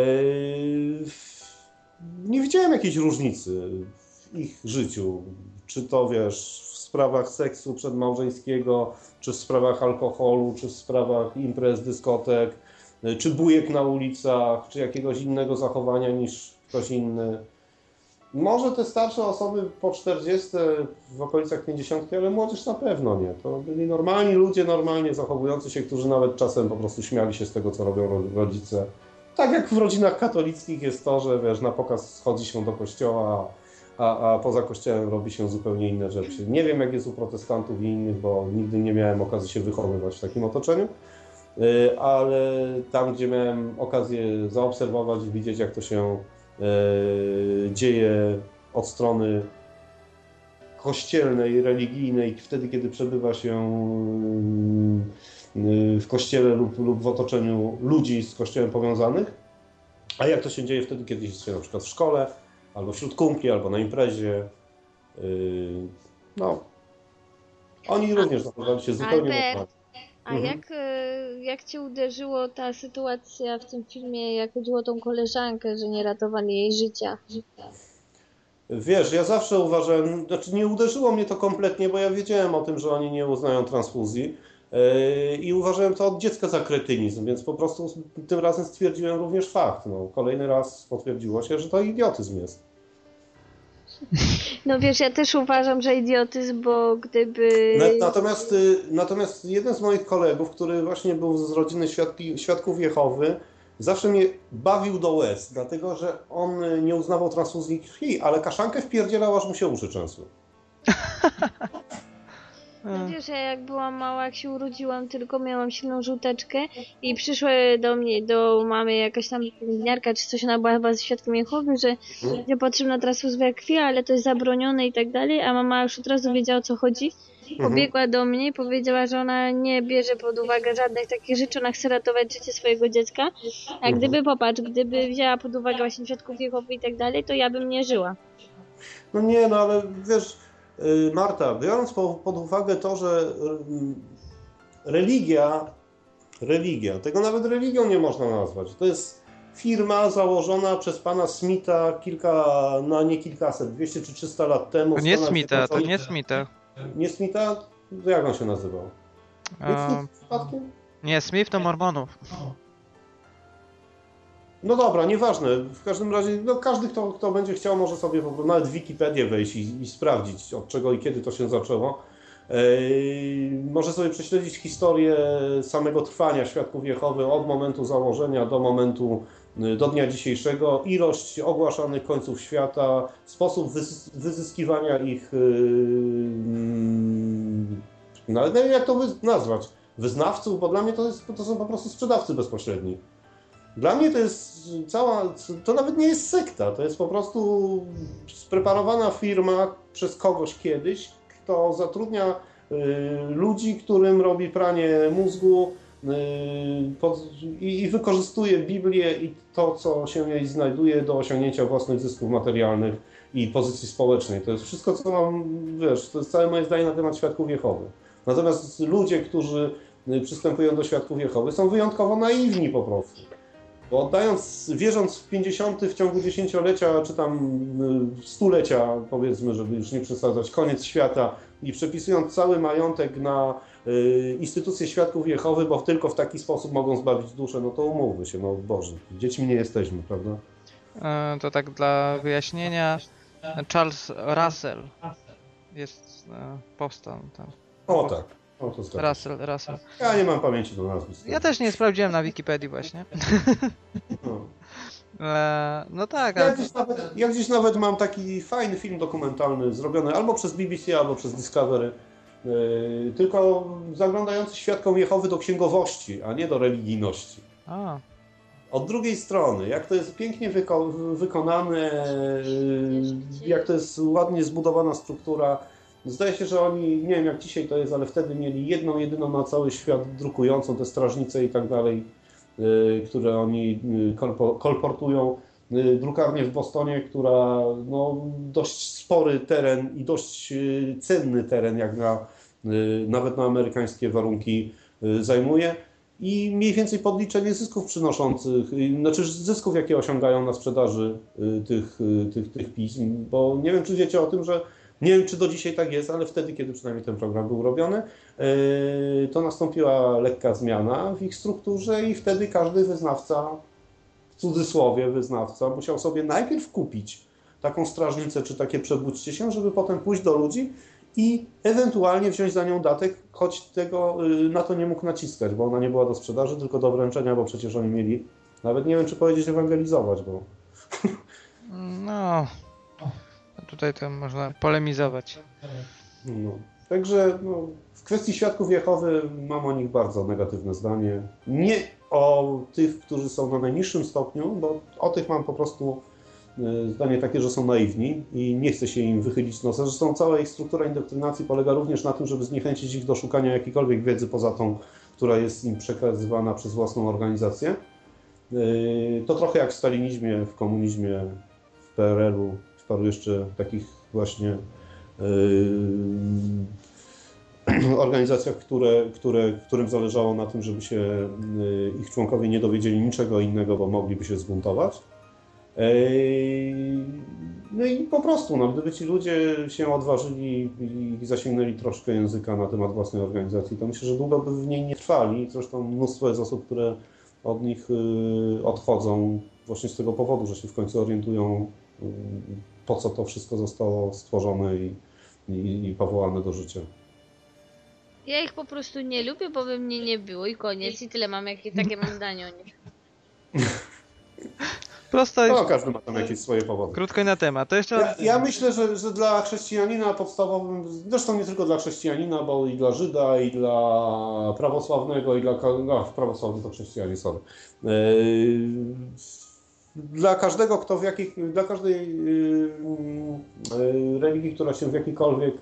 nie widziałem jakiejś różnicy w ich życiu. Czy to wiesz, w sprawach seksu przedmałżeńskiego, czy w sprawach alkoholu, czy w sprawach imprez, dyskotek, czy bujek na ulicach, czy jakiegoś innego zachowania niż ktoś inny. Może te starsze osoby po 40, w okolicach 50, ale młodzież na pewno nie. To byli normalni ludzie, normalnie zachowujący się, którzy nawet czasem po prostu śmiali się z tego, co robią ro- rodzice. Tak jak w rodzinach katolickich jest to, że wiesz, na pokaz schodzi się do kościoła, a, a poza kościołem robi się zupełnie inne rzeczy. Nie wiem, jak jest u protestantów i innych, bo nigdy nie miałem okazji się wychowywać w takim otoczeniu. Y, Ale tam, gdzie miałem okazję zaobserwować i widzieć, jak to się y, dzieje od strony kościelnej, religijnej, wtedy, kiedy przebywa się y, w kościele lub, lub w otoczeniu ludzi z kościołem powiązanych, a jak to się dzieje wtedy, kiedy jest się na przykład w szkole, albo wśród kumpli, albo na imprezie. No, oni również zachowali się zupełnie Albert. A Mhm. jak, e, jak cię uderzyło ta sytuacja w tym filmie, jak chodziło o tą koleżankę, że nie ratowali jej życia? Wiesz, ja zawsze uważałem, znaczy nie uderzyło mnie to kompletnie, bo ja wiedziałem o tym, że oni nie uznają transfuzji yy, i uważałem to od dziecka za kretynizm, więc po prostu tym razem stwierdziłem również fakt. No, kolejny raz potwierdziło się, że to idiotyzm jest. No wiesz, ja też uważam, że idiotyzm, bo gdyby... Na- Natomiast, y, natomiast jeden z moich kolegów, który właśnie był z rodziny świadki, świadków Jehowy, zawsze mnie bawił do łez, dlatego że on y, nie uznawał transfuzji krwi, ale kaszankę wpierdzielał, aż mu się uszy trzęsły. [laughs] No wiesz, ja jak byłam mała, jak się urodziłam, tylko miałam silną żółteczkę i przyszły do mnie, do mamy jakaś tam pielęgniarka czy coś, ona była chyba z świadkiem Jehowy, że nie potrzebna transfuzja krwi, ale to jest zabronione i tak dalej, a mama już od razu wiedziała o co chodzi. Mhm. Pobiegła do mnie i powiedziała, że ona nie bierze pod uwagę żadnych takich rzeczy, ona chce ratować życie swojego dziecka. A Mhm. gdyby, popatrz, gdyby wzięła pod uwagę właśnie świadków Jehowy i tak dalej, to ja bym nie żyła. No nie, no ale wiesz, Marta, biorąc po, pod uwagę to, że y, religia, religia, tego nawet religią nie można nazwać, to jest firma założona przez pana Smitha kilka, no nie kilkaset, 200 czy 300 lat temu. To nie Smitha, to nie Smitha. Nie Smitha? Jak on się nazywał? Nie Smith przypadkiem? nie, Smith to Mormonów. No dobra, nieważne. W każdym razie, no każdy, kto, kto będzie chciał, może sobie nawet w Wikipedię wejść i, i sprawdzić, od czego i kiedy to się zaczęło. Ej, może sobie prześledzić historię samego trwania Świadków Jehowy od momentu założenia do momentu, y, do dnia dzisiejszego, ilość ogłaszanych końców świata, sposób wys- wyzyskiwania ich, y, mm, nawet nie wiem jak to nazwać, wyznawców, bo dla mnie to, jest, to są po prostu sprzedawcy bezpośredni. Dla mnie to jest cała, to nawet nie jest sekta, to jest po prostu spreparowana firma przez kogoś kiedyś, kto zatrudnia y, ludzi, którym robi pranie mózgu y, pod, i, i wykorzystuje Biblię i to, co się jej znajduje do osiągnięcia własnych zysków materialnych i pozycji społecznej. To jest wszystko, co mam, wiesz, to jest całe moje zdanie na temat Świadków Jehowy. Natomiast ludzie, którzy y, przystępują do Świadków Jehowy są wyjątkowo naiwni po prostu. Bo oddając, wierząc w 50 w ciągu dziesięciolecia, czy tam y, stulecia, powiedzmy, żeby już nie przesadzać, koniec świata i przepisując cały majątek na y, instytucje świadków Jehowy, bo tylko w taki sposób mogą zbawić duszę, no to umówmy się, no Boże, dziećmi nie jesteśmy, prawda? E, To tak dla wyjaśnienia. Charles Russell jest e, powstał tam. O tak, o to. Russell, Russell. Ja nie mam pamięci do nazwisk. Ja też nie sprawdziłem na Wikipedii właśnie. No. [laughs] E, No tak, Ja ale gdzieś, nawet, ja gdzieś nawet mam taki fajny film dokumentalny zrobiony albo przez BBC, albo przez Discovery. Yy, tylko zaglądający świadkom Jehowy do księgowości, a nie do religijności. A, Od drugiej strony, jak to jest pięknie wyko wykonane, yy, jak to jest ładnie zbudowana struktura. Zdaje się, że oni, nie wiem jak dzisiaj to jest, ale wtedy mieli jedną, jedyną na cały świat drukującą te strażnice i tak dalej, yy, które oni kolpo kolportują. Yy, Drukarnię w Bostonie, która no, dość spory teren i dość cenny teren, jak na, nawet na amerykańskie warunki zajmuje i mniej więcej podliczenie zysków przynoszących, y, znaczy zysków, jakie osiągają na sprzedaży y, tych, y, tych, tych pism, bo nie wiem, czy wiecie o tym, że Nie wiem, czy do dzisiaj tak jest, ale wtedy, kiedy przynajmniej ten program był robiony, yy, to nastąpiła lekka zmiana w ich strukturze i wtedy każdy wyznawca, w cudzysłowie wyznawca, musiał sobie najpierw kupić taką strażnicę czy takie przebudźcie się, żeby potem pójść do ludzi i ewentualnie wziąć za nią datek, choć tego yy, na to nie mógł naciskać, bo ona nie była do sprzedaży, tylko do wręczenia, bo przecież oni mieli, nawet nie wiem, czy powiedzieć ewangelizować, bo No. Tutaj to można polemizować. No. Także no, w kwestii świadków Jehowy mam o nich bardzo negatywne zdanie. Nie o tych, którzy są na najniższym stopniu, bo o tych mam po prostu e, zdanie takie, że są naiwni i nie chce się im wychylić nosa. Zresztą cała ich struktura indoktrynacji polega również na tym, żeby zniechęcić ich do szukania jakiejkolwiek wiedzy poza tą, która jest im przekazywana przez własną organizację. E, To trochę jak w stalinizmie, w komunizmie, w PRL-u, paru jeszcze takich właśnie yy, [clears throat] organizacjach, które, które, którym zależało na tym, żeby się yy, ich członkowie nie dowiedzieli niczego innego, bo mogliby się zbuntować. Yy, No i po prostu, no, gdyby ci ludzie się odważyli i zasięgnęli troszkę języka na temat własnej organizacji, to myślę, że długo by w niej nie trwali. Zresztą mnóstwo jest osób, które od nich odchodzą właśnie z tego powodu, że się w końcu orientują, po co to wszystko zostało stworzone i, i, i powołane do życia. Ja ich po prostu nie lubię, bo by mnie nie było i koniec. I tyle mam, jakie, takie mam zdanie o nich. [laughs] Prosto No, i każdy ma tam jakieś swoje powody. krótko i na temat. To jeszcze Ja, ja myślę, że, że dla chrześcijanina podstawowym, zresztą nie tylko dla chrześcijanina, bo i dla Żyda, i dla prawosławnego, i dla. No, prawosławny to chrześcijanie, sorry. Yy, Dla każdego, kto w jakich, dla każdej yy, yy, religii, która się w jakikolwiek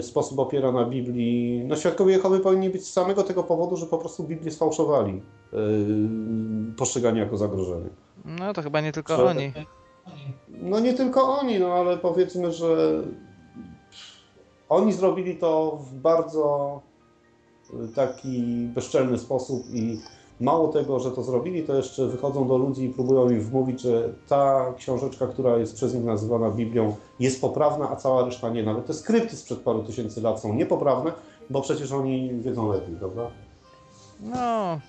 sposób opiera na Biblii, no świadkowie Jehowy powinni być z samego tego powodu, że po prostu Biblię sfałszowali, yy, postrzegani jako zagrożenie. No to chyba nie tylko Że- oni. No nie tylko oni, no ale powiedzmy, że oni zrobili to w bardzo y, taki bezczelny sposób i mało tego, że to zrobili, to jeszcze wychodzą do ludzi i próbują im wmówić, że ta książeczka, która jest przez nich nazywana Biblią, jest poprawna, a cała reszta nie. Nawet te skrypty sprzed paru tysięcy lat są niepoprawne, bo przecież oni wiedzą lepiej, prawda? No.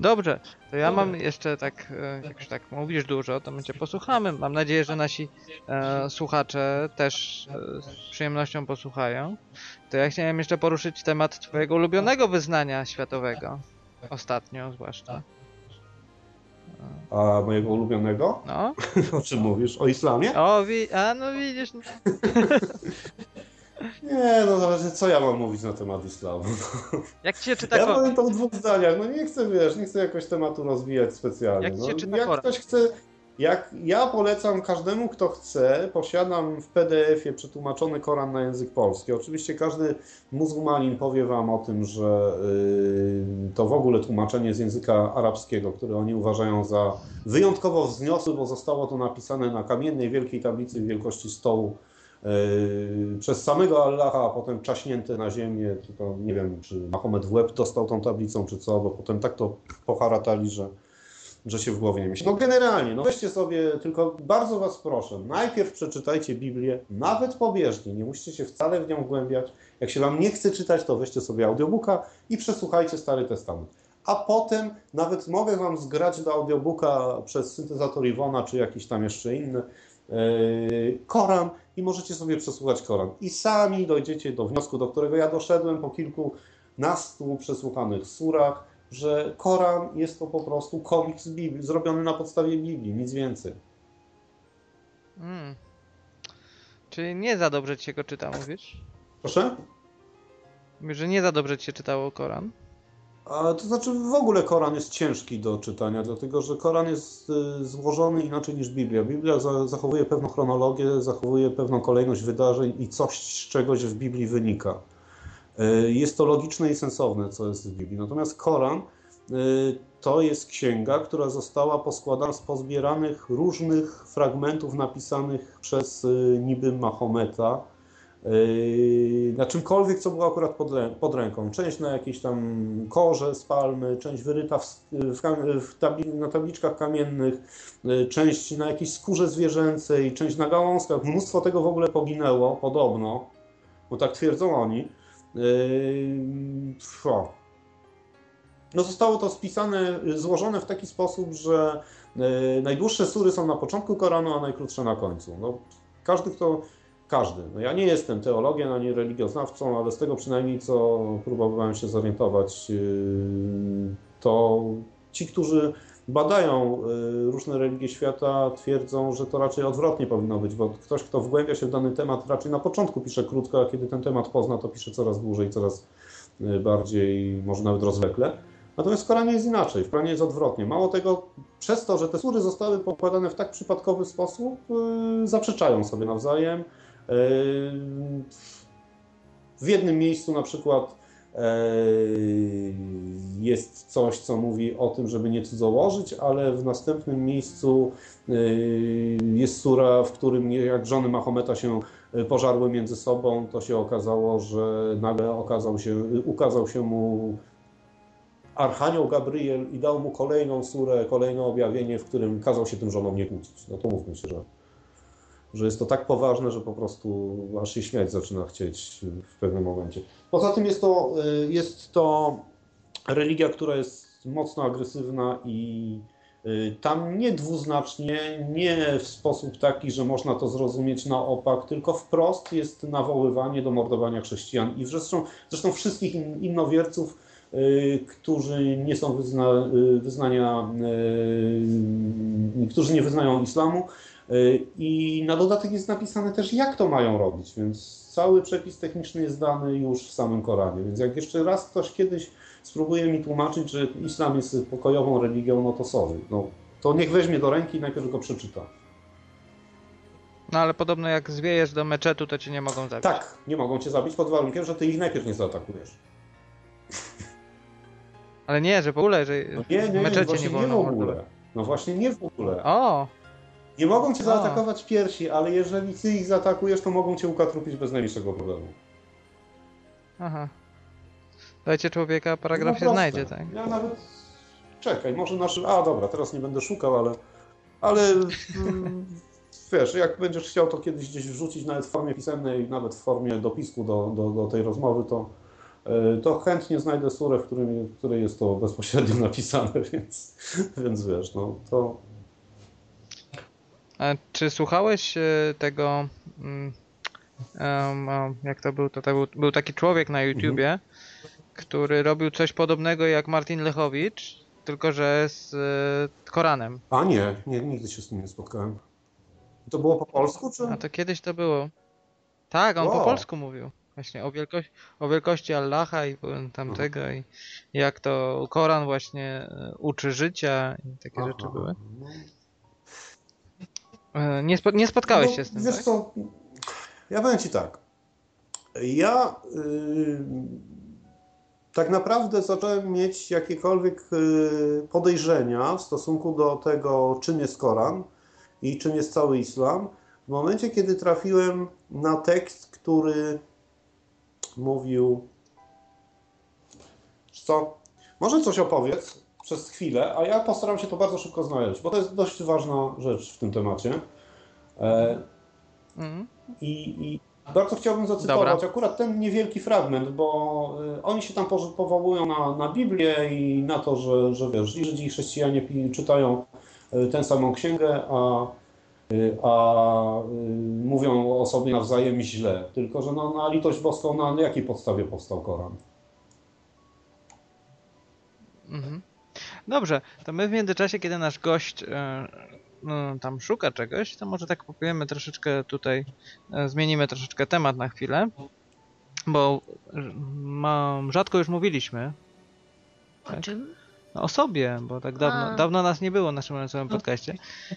Dobrze, to ja mam jeszcze tak, e, jak już tak mówisz dużo, to my cię posłuchamy. Mam nadzieję, że nasi e, słuchacze też e, z przyjemnością posłuchają. To ja chciałem jeszcze poruszyć temat twojego ulubionego wyznania światowego. Ostatnio zwłaszcza. A mojego ulubionego? No. [laughs] O czym mówisz? O islamie? O, wi- a no widzisz. no. [laughs] Nie, no zależy, co ja mam mówić na temat islamu. [laughs] Jak ci się czyta Ja powiem to w dwóch zdaniach. No nie chcę, wiesz, nie chcę jakoś tematu rozwijać specjalnie. Jak ci no, się czyta jak Koran? ktoś chce, jak ja polecam każdemu, kto chce, posiadam w PDF-ie przetłumaczony Koran na język polski. Oczywiście każdy muzułmanin powie wam o tym, że yy, to w ogóle tłumaczenie z języka arabskiego, które oni uważają za wyjątkowo wzniosłe, bo zostało to napisane na kamiennej wielkiej tablicy wielkości stołu Yy, przez samego Allaha, a potem czaśnięte na ziemię, to nie wiem, czy Mahomet w łeb dostał tą tablicą, czy co, bo potem tak to poharatali, że, że się w głowie nie mieści. No generalnie, no weźcie sobie, tylko bardzo was proszę, najpierw przeczytajcie Biblię, nawet pobieżnie, nie musicie się wcale w nią wgłębiać. Jak się wam nie chce czytać, to weźcie sobie audiobooka i przesłuchajcie Stary Testament. A potem nawet mogę wam zgrać do audiobooka przez syntezator Iwona, czy jakiś tam jeszcze inny, yy, Koran i możecie sobie przesłuchać Koran. I sami dojdziecie do wniosku, do którego ja doszedłem po kilkunastu przesłuchanych surach, że Koran jest to po prostu komiks Biblii, zrobiony na podstawie Biblii, nic więcej. Mm. Czyli nie za dobrze ci się go czyta, mówisz? Proszę? Mówisz, że nie za dobrze ci się czytało Koran? A to znaczy w ogóle Koran jest ciężki do czytania, dlatego że Koran jest y, złożony inaczej niż Biblia. Biblia za, zachowuje pewną chronologię, zachowuje pewną kolejność wydarzeń i coś z czegoś w Biblii wynika. Y, Jest to logiczne i sensowne, co jest w Biblii. Natomiast Koran y, to jest księga, która została poskładana z pozbieranych różnych fragmentów napisanych przez y, niby Mahometa, na czymkolwiek, co było akurat pod, pod ręką. Część na jakiejś tam korze z palmy, część wyryta w, w, tabli, na tabliczkach kamiennych, część na jakiejś skórze zwierzęcej, część na gałązkach. Mnóstwo tego w ogóle poginęło, podobno, bo tak twierdzą oni. Yy. No zostało to spisane, złożone w taki sposób, że y, najdłuższe sury są na początku Koranu, a najkrótsze na końcu. No, każdy, kto. Każdy. No, ja nie jestem teologiem ani religioznawcą, ale z tego przynajmniej, co próbowałem się zorientować, y, to ci, którzy badają y, różne religie świata, twierdzą, że to raczej odwrotnie powinno być, bo ktoś, kto wgłębia się w dany temat, raczej na początku pisze krótko, a kiedy ten temat pozna, to pisze coraz dłużej, coraz y, bardziej, może nawet rozwlekle. Natomiast w Koranie jest inaczej, w Koranie jest odwrotnie. Mało tego, przez to, że te sury zostały pokładane w tak przypadkowy sposób, yy, zaprzeczają sobie nawzajem. W jednym miejscu na przykład jest coś, co mówi o tym, żeby nie cudzołożyć, ale w następnym miejscu yy, jest sura, w którym jak żony Mahometa się y, pożarły między sobą, to się okazało, że nagle okazał się, ukazał się mu Archanioł Gabriel i dał mu kolejną surę, kolejne objawienie, w którym kazał się tym żonom nie kłócić. No to mówmy się, że, że jest to tak poważne, że po prostu aż się śmiać zaczyna chcieć w pewnym momencie. Poza tym jest to, y, jest to religia, która jest mocno agresywna i y, tam nie dwuznacznie, nie w sposób taki, że można to zrozumieć na opak, tylko wprost jest nawoływanie do mordowania chrześcijan i zresztą, zresztą wszystkich in, innowierców, y, którzy nie są wyzna, wyznania, którzy nie wyznają islamu. Y, I na dodatek jest napisane też, jak to mają robić, więc cały przepis techniczny jest dany już w samym Koranie. Więc jak jeszcze raz ktoś kiedyś spróbuje mi tłumaczyć, że islam jest pokojową religią, no to sorry. No, to niech weźmie do ręki i najpierw go przeczyta. No ale podobno jak zwiejesz do meczetu, to cię nie mogą zabić. Tak, nie mogą cię zabić pod warunkiem, że ty ich najpierw nie zaatakujesz. Ale nie, że w ogóle, że No nie, nie, nie, meczecie nie nie, wolno w ogóle. No właśnie nie w ogóle. O! Nie mogą cię zaatakować piersi, ale jeżeli ty ich zaatakujesz, to mogą cię ukatrupić bez najmniejszego problemu. Aha. Dajcie człowieka, paragraf No się proste. znajdzie, tak? Ja nawet. Czekaj, może nasz. A dobra, teraz nie będę szukał, ale. Ale. [laughs] mm, Wiesz, jak będziesz chciał to kiedyś gdzieś wrzucić, nawet w formie pisemnej, nawet w formie dopisku do, do, do tej rozmowy, to, y, to chętnie znajdę surę, w, którym, w której jest to bezpośrednio [laughs] napisane, więc, więc wiesz, no to. Czy słuchałeś e, tego, mm, jak to był, to, to był, był taki człowiek na YouTubie, który robił coś podobnego jak Martin Lechowicz, tylko że z e, Koranem. A nie, nie, nigdy się z tym nie spotkałem. To było po polsku, czy? A to kiedyś to było. Tak, on po Wow. polsku mówił. Właśnie o, wielkości, o wielkości Allaha i tamtego i jak to Koran właśnie e, uczy życia i takie rzeczy Aha, były. E, Nie, spo, nie spotkałeś No, się z tym, Wiesz tak? ja powiem Ci tak. Ja y, tak naprawdę zacząłem mieć jakiekolwiek y, podejrzenia w stosunku do tego, czym jest Koran i czym jest cały islam, w momencie, kiedy trafiłem na tekst, który mówił. Co? Może coś opowiedz przez chwilę, a ja postaram się to bardzo szybko znaleźć, bo to jest dość ważna rzecz w tym temacie. E, Mhm. I, I bardzo chciałbym zacytować Dobra. akurat ten niewielki fragment, bo y, oni się tam powołują na, na Biblię i na to, że, że wiesz, i Żydzi i chrześcijanie czytają y, tę samą księgę, a, y, a mówią o sobie nawzajem źle. Tylko, że no, na litość boską, na jakiej podstawie powstał Koran? Mhm. Dobrze, to my w międzyczasie, kiedy nasz gość e, no, tam szuka czegoś, to może tak powiemy troszeczkę tutaj, e, zmienimy troszeczkę temat na chwilę, bo r- mam, rzadko już mówiliśmy O Tak. czym? no, o sobie, bo tak dawno, A. dawno nas nie było w naszym całym podcaście.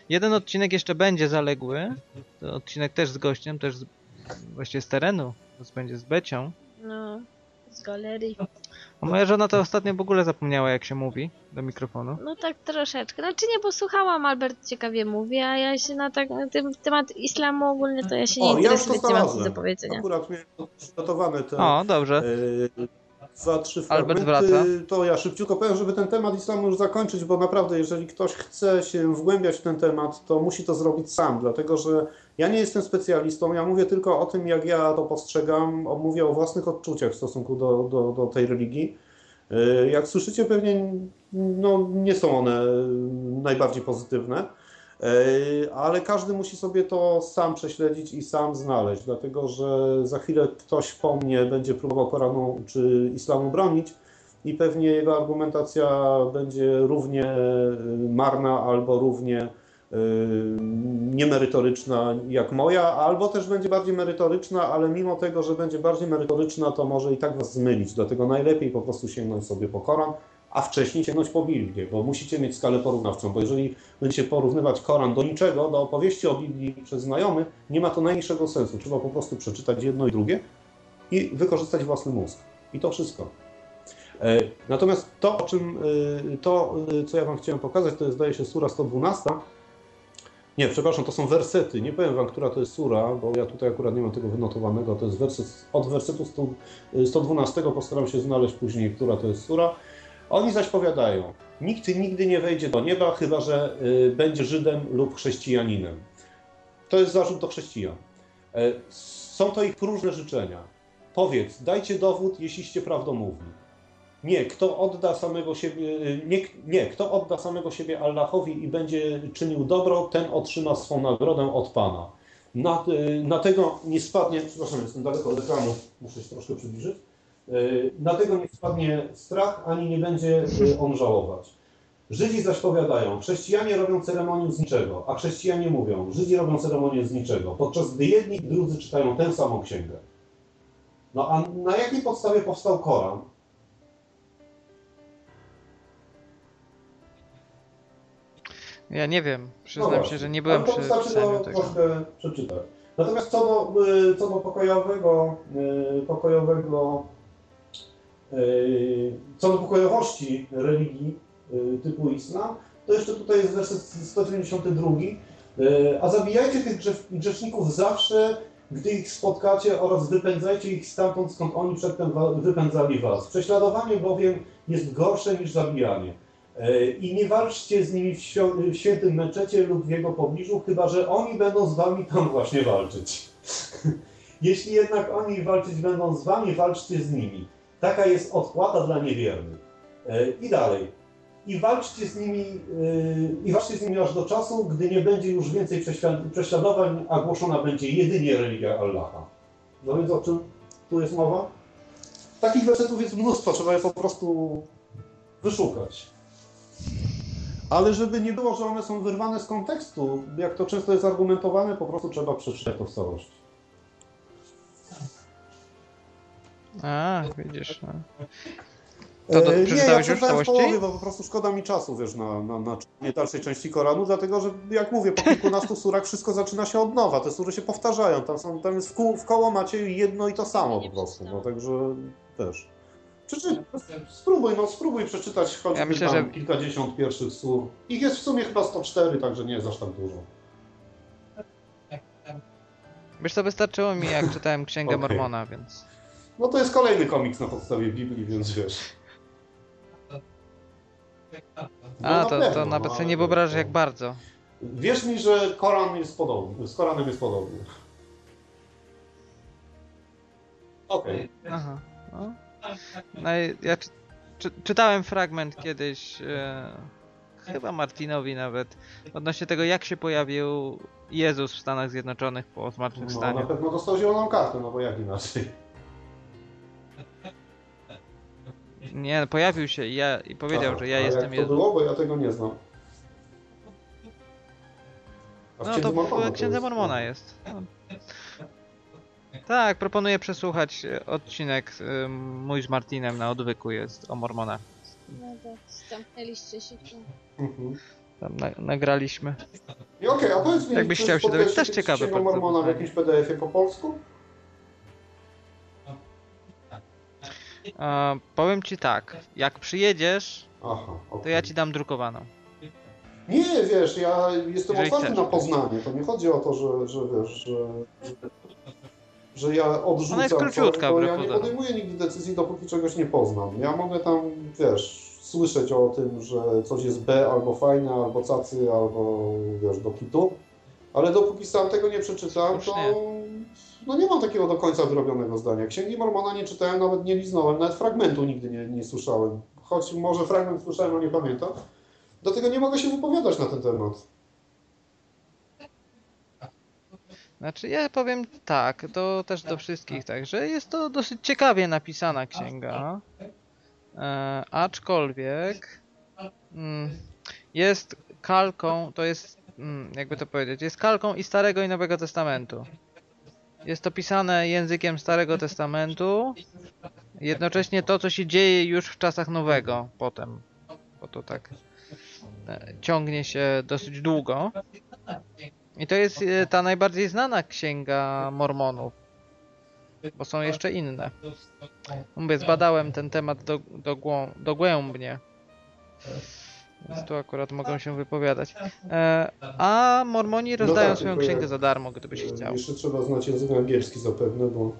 Jeden odcinek jeszcze będzie zaległy, to odcinek też z gościem, też z, właściwie z terenu, to będzie z Becią, No, z galerii. A moja żona to ostatnio w ogóle zapomniała jak się mówi do mikrofonu. No tak troszeczkę. Znaczy nie posłuchałam, Albert ciekawie mówi, a ja się na tak, na tym temat islamu ogólnie to ja się nie O, ja interesuję, nie mam nic do powiedzenia. Akurat miałem przygotowane te O, dobrze. e, dwa, trzy Albert fragmenty. wraca. To ja szybciutko powiem, żeby ten temat islamu już zakończyć, bo naprawdę, jeżeli ktoś chce się wgłębiać w ten temat, to musi to zrobić sam, dlatego że ja nie jestem specjalistą, ja mówię tylko o tym, jak ja to postrzegam, mówię o własnych odczuciach w stosunku do, do, do tej religii. E, Jak słyszycie, pewnie no, nie są one najbardziej pozytywne. E, Ale każdy musi sobie to sam prześledzić i sam znaleźć, dlatego że za chwilę ktoś po mnie będzie próbował Koranu czy islamu bronić i pewnie jego argumentacja będzie równie e, marna albo równie niemerytoryczna jak moja, albo też będzie bardziej merytoryczna, ale mimo tego, że będzie bardziej merytoryczna, to może i tak was zmylić. Dlatego najlepiej po prostu sięgnąć sobie po Koran, a wcześniej sięgnąć po Biblię, bo musicie mieć skalę porównawczą, bo jeżeli będziecie porównywać Koran do niczego, do opowieści o Biblii przez znajomych, nie ma to najmniejszego sensu. Trzeba po prostu przeczytać jedno i drugie i wykorzystać własny mózg. I to wszystko. E, Natomiast to, o czym, e, to, e, co ja Wam chciałem pokazać, to jest, zdaje się, sura 112. Nie, przepraszam, to są wersety. Nie powiem Wam, która to jest sura, bo ja tutaj akurat nie mam tego wynotowanego. To jest werset, od wersetu 100, 112, postaram się znaleźć później, która to jest sura. Oni zaś powiadają, nikt nigdy nie wejdzie do nieba, chyba że y, będzie Żydem lub chrześcijaninem. To jest zarzut do chrześcijan. E, Są to ich próżne życzenia. Powiedz, dajcie dowód, jeśliście prawdomówni. Nie, kto odda samego siebie, y, nie, nie, kto odda samego siebie Allahowi i będzie czynił dobro, ten otrzyma swą nagrodę od Pana. Na, y, na tego nie spadnie, przepraszam, jestem daleko od ekranu, muszę się troszkę przybliżyć. Y, Na tego nie spadnie strach, ani nie będzie on żałować. Żydzi zaś powiadają, chrześcijanie robią ceremonię z niczego, a chrześcijanie mówią, Żydzi robią ceremonię z niczego, podczas gdy jedni i drudzy czytają tę samą księgę. No a na jakiej podstawie powstał Koran? Ja nie wiem, przyznam No się, że nie byłem przy pisaniu to tego. troszkę przeczytać. Natomiast co do, y, co do pokojowego, y, pokojowego y, co do pokojowości religii typu islam, to jeszcze tutaj jest werset 192. y, A zabijajcie tych grze- grzeszników zawsze, gdy ich spotkacie oraz wypędzajcie ich stamtąd, skąd oni przedtem wypędzali was. Prześladowanie bowiem jest gorsze niż zabijanie. E, I nie walczcie z nimi w świ- w świętym meczecie lub w jego pobliżu, chyba że oni będą z wami tam właśnie walczyć. [laughs] Jeśli jednak oni walczyć będą z wami, walczcie z nimi. Taka jest odpłata dla niewiernych. E, I dalej. I walczcie z nimi, e, i walczcie z nimi aż do czasu, gdy nie będzie już więcej prześla- prześladowań, a głoszona będzie jedynie religia Allaha. No więc o czym tu jest mowa? Takich wersetów jest mnóstwo, trzeba je po prostu wyszukać. Ale żeby nie było, że one są wyrwane z kontekstu, jak to często jest argumentowane, po prostu trzeba przeczytać to w całości. A, widzisz. No. To do- E, nie, ja już w połowie, bo po prostu szkoda mi czasu, wiesz, na, na, na czytanie dalszej części Koranu, dlatego że, jak mówię, po [laughs] kilkunastu surach wszystko zaczyna się od nowa, te sury się powtarzają, tam, są, tam jest w, kół, w koło macie jedno i to samo po prostu, no także też. Przeczy... Spróbuj, no spróbuj przeczytać choćby Ja myślę, że- kilkadziesiąt pierwszych sur. Ich jest w sumie chyba 104, także nie jest aż tak dużo. Wiesz co, wystarczyło mi jak [laughs] czytałem Księgę Okej. Mormona, więc... No to jest kolejny komiks na podstawie Biblii, więc wiesz. No, A, na to, pewno, to nawet no, sobie nie wyobrażasz jak bardzo. Wierz mi, że Koran jest podobny. Z Koranem jest podobny. Okej. Aha. No. No ja czy, czy, czytałem fragment kiedyś, e, chyba Martinowi nawet, odnośnie tego jak się pojawił Jezus w Stanach Zjednoczonych po No, zmartwychwstaniu. na pewno dostał zieloną kartę, no bo jak inaczej. Nie, pojawił się i, ja, i powiedział, Aha, że ja a jestem jak to Jezus. było, bo ja tego nie znam. A No to Mormona w Księdze jest- Mormona jest. No. Tak, proponuję przesłuchać e, odcinek e, mój z Martinem na odwyku jest o Mormonach. No to zamknęliście się tu. Mhm. Tam na, nagraliśmy. I okej, a powiedz mi, Jakbyś czy chciał się spotkałeś dowiedzieć, też ciekawe z Księgą bardzo Mormona w pytanie. jakimś PDF-ie po polsku? E, powiem ci tak, jak przyjedziesz, Aha, to okej. ja ci dam drukowaną. Nie, wiesz, ja jestem Jeżeli otwarty chcesz. na Poznanie. To nie chodzi o to, że, że wiesz, że, że ja odrzucam Ona jest coś, króciutka, bo wbrew ja nie podejmuję nigdy decyzji, dopóki czegoś nie poznam. Ja mogę tam, wiesz, słyszeć o tym, że coś jest B albo fajne, albo cacy, albo wiesz, do kitu, ale dopóki sam tego nie przeczytam, to no nie mam takiego do końca wyrobionego zdania. Księgi Mormona nie czytałem, nawet nie liznąłem, nawet fragmentu nigdy nie, nie słyszałem. Choć może fragment słyszałem, ale nie pamiętam. Dlatego nie mogę się wypowiadać na ten temat. Znaczy ja powiem tak, to też do wszystkich tak, że jest to dosyć ciekawie napisana księga. E, aczkolwiek mm, jest kalką, to jest mm, jakby to powiedzieć, jest kalką i Starego i Nowego Testamentu. Jest to pisane językiem Starego Testamentu, jednocześnie to, co się dzieje już w czasach Nowego potem, bo to tak e, ciągnie się dosyć długo. I to jest e, ta najbardziej znana księga Mormonów. Bo są jeszcze inne. Mówię, zbadałem ten temat do, do, głą- dogłębnie. Więc tu akurat mogą się wypowiadać. E, a Mormoni rozdają tak, swoją księgę za darmo, gdybyś chciał. Jeszcze trzeba znać język angielski zapewne, bo...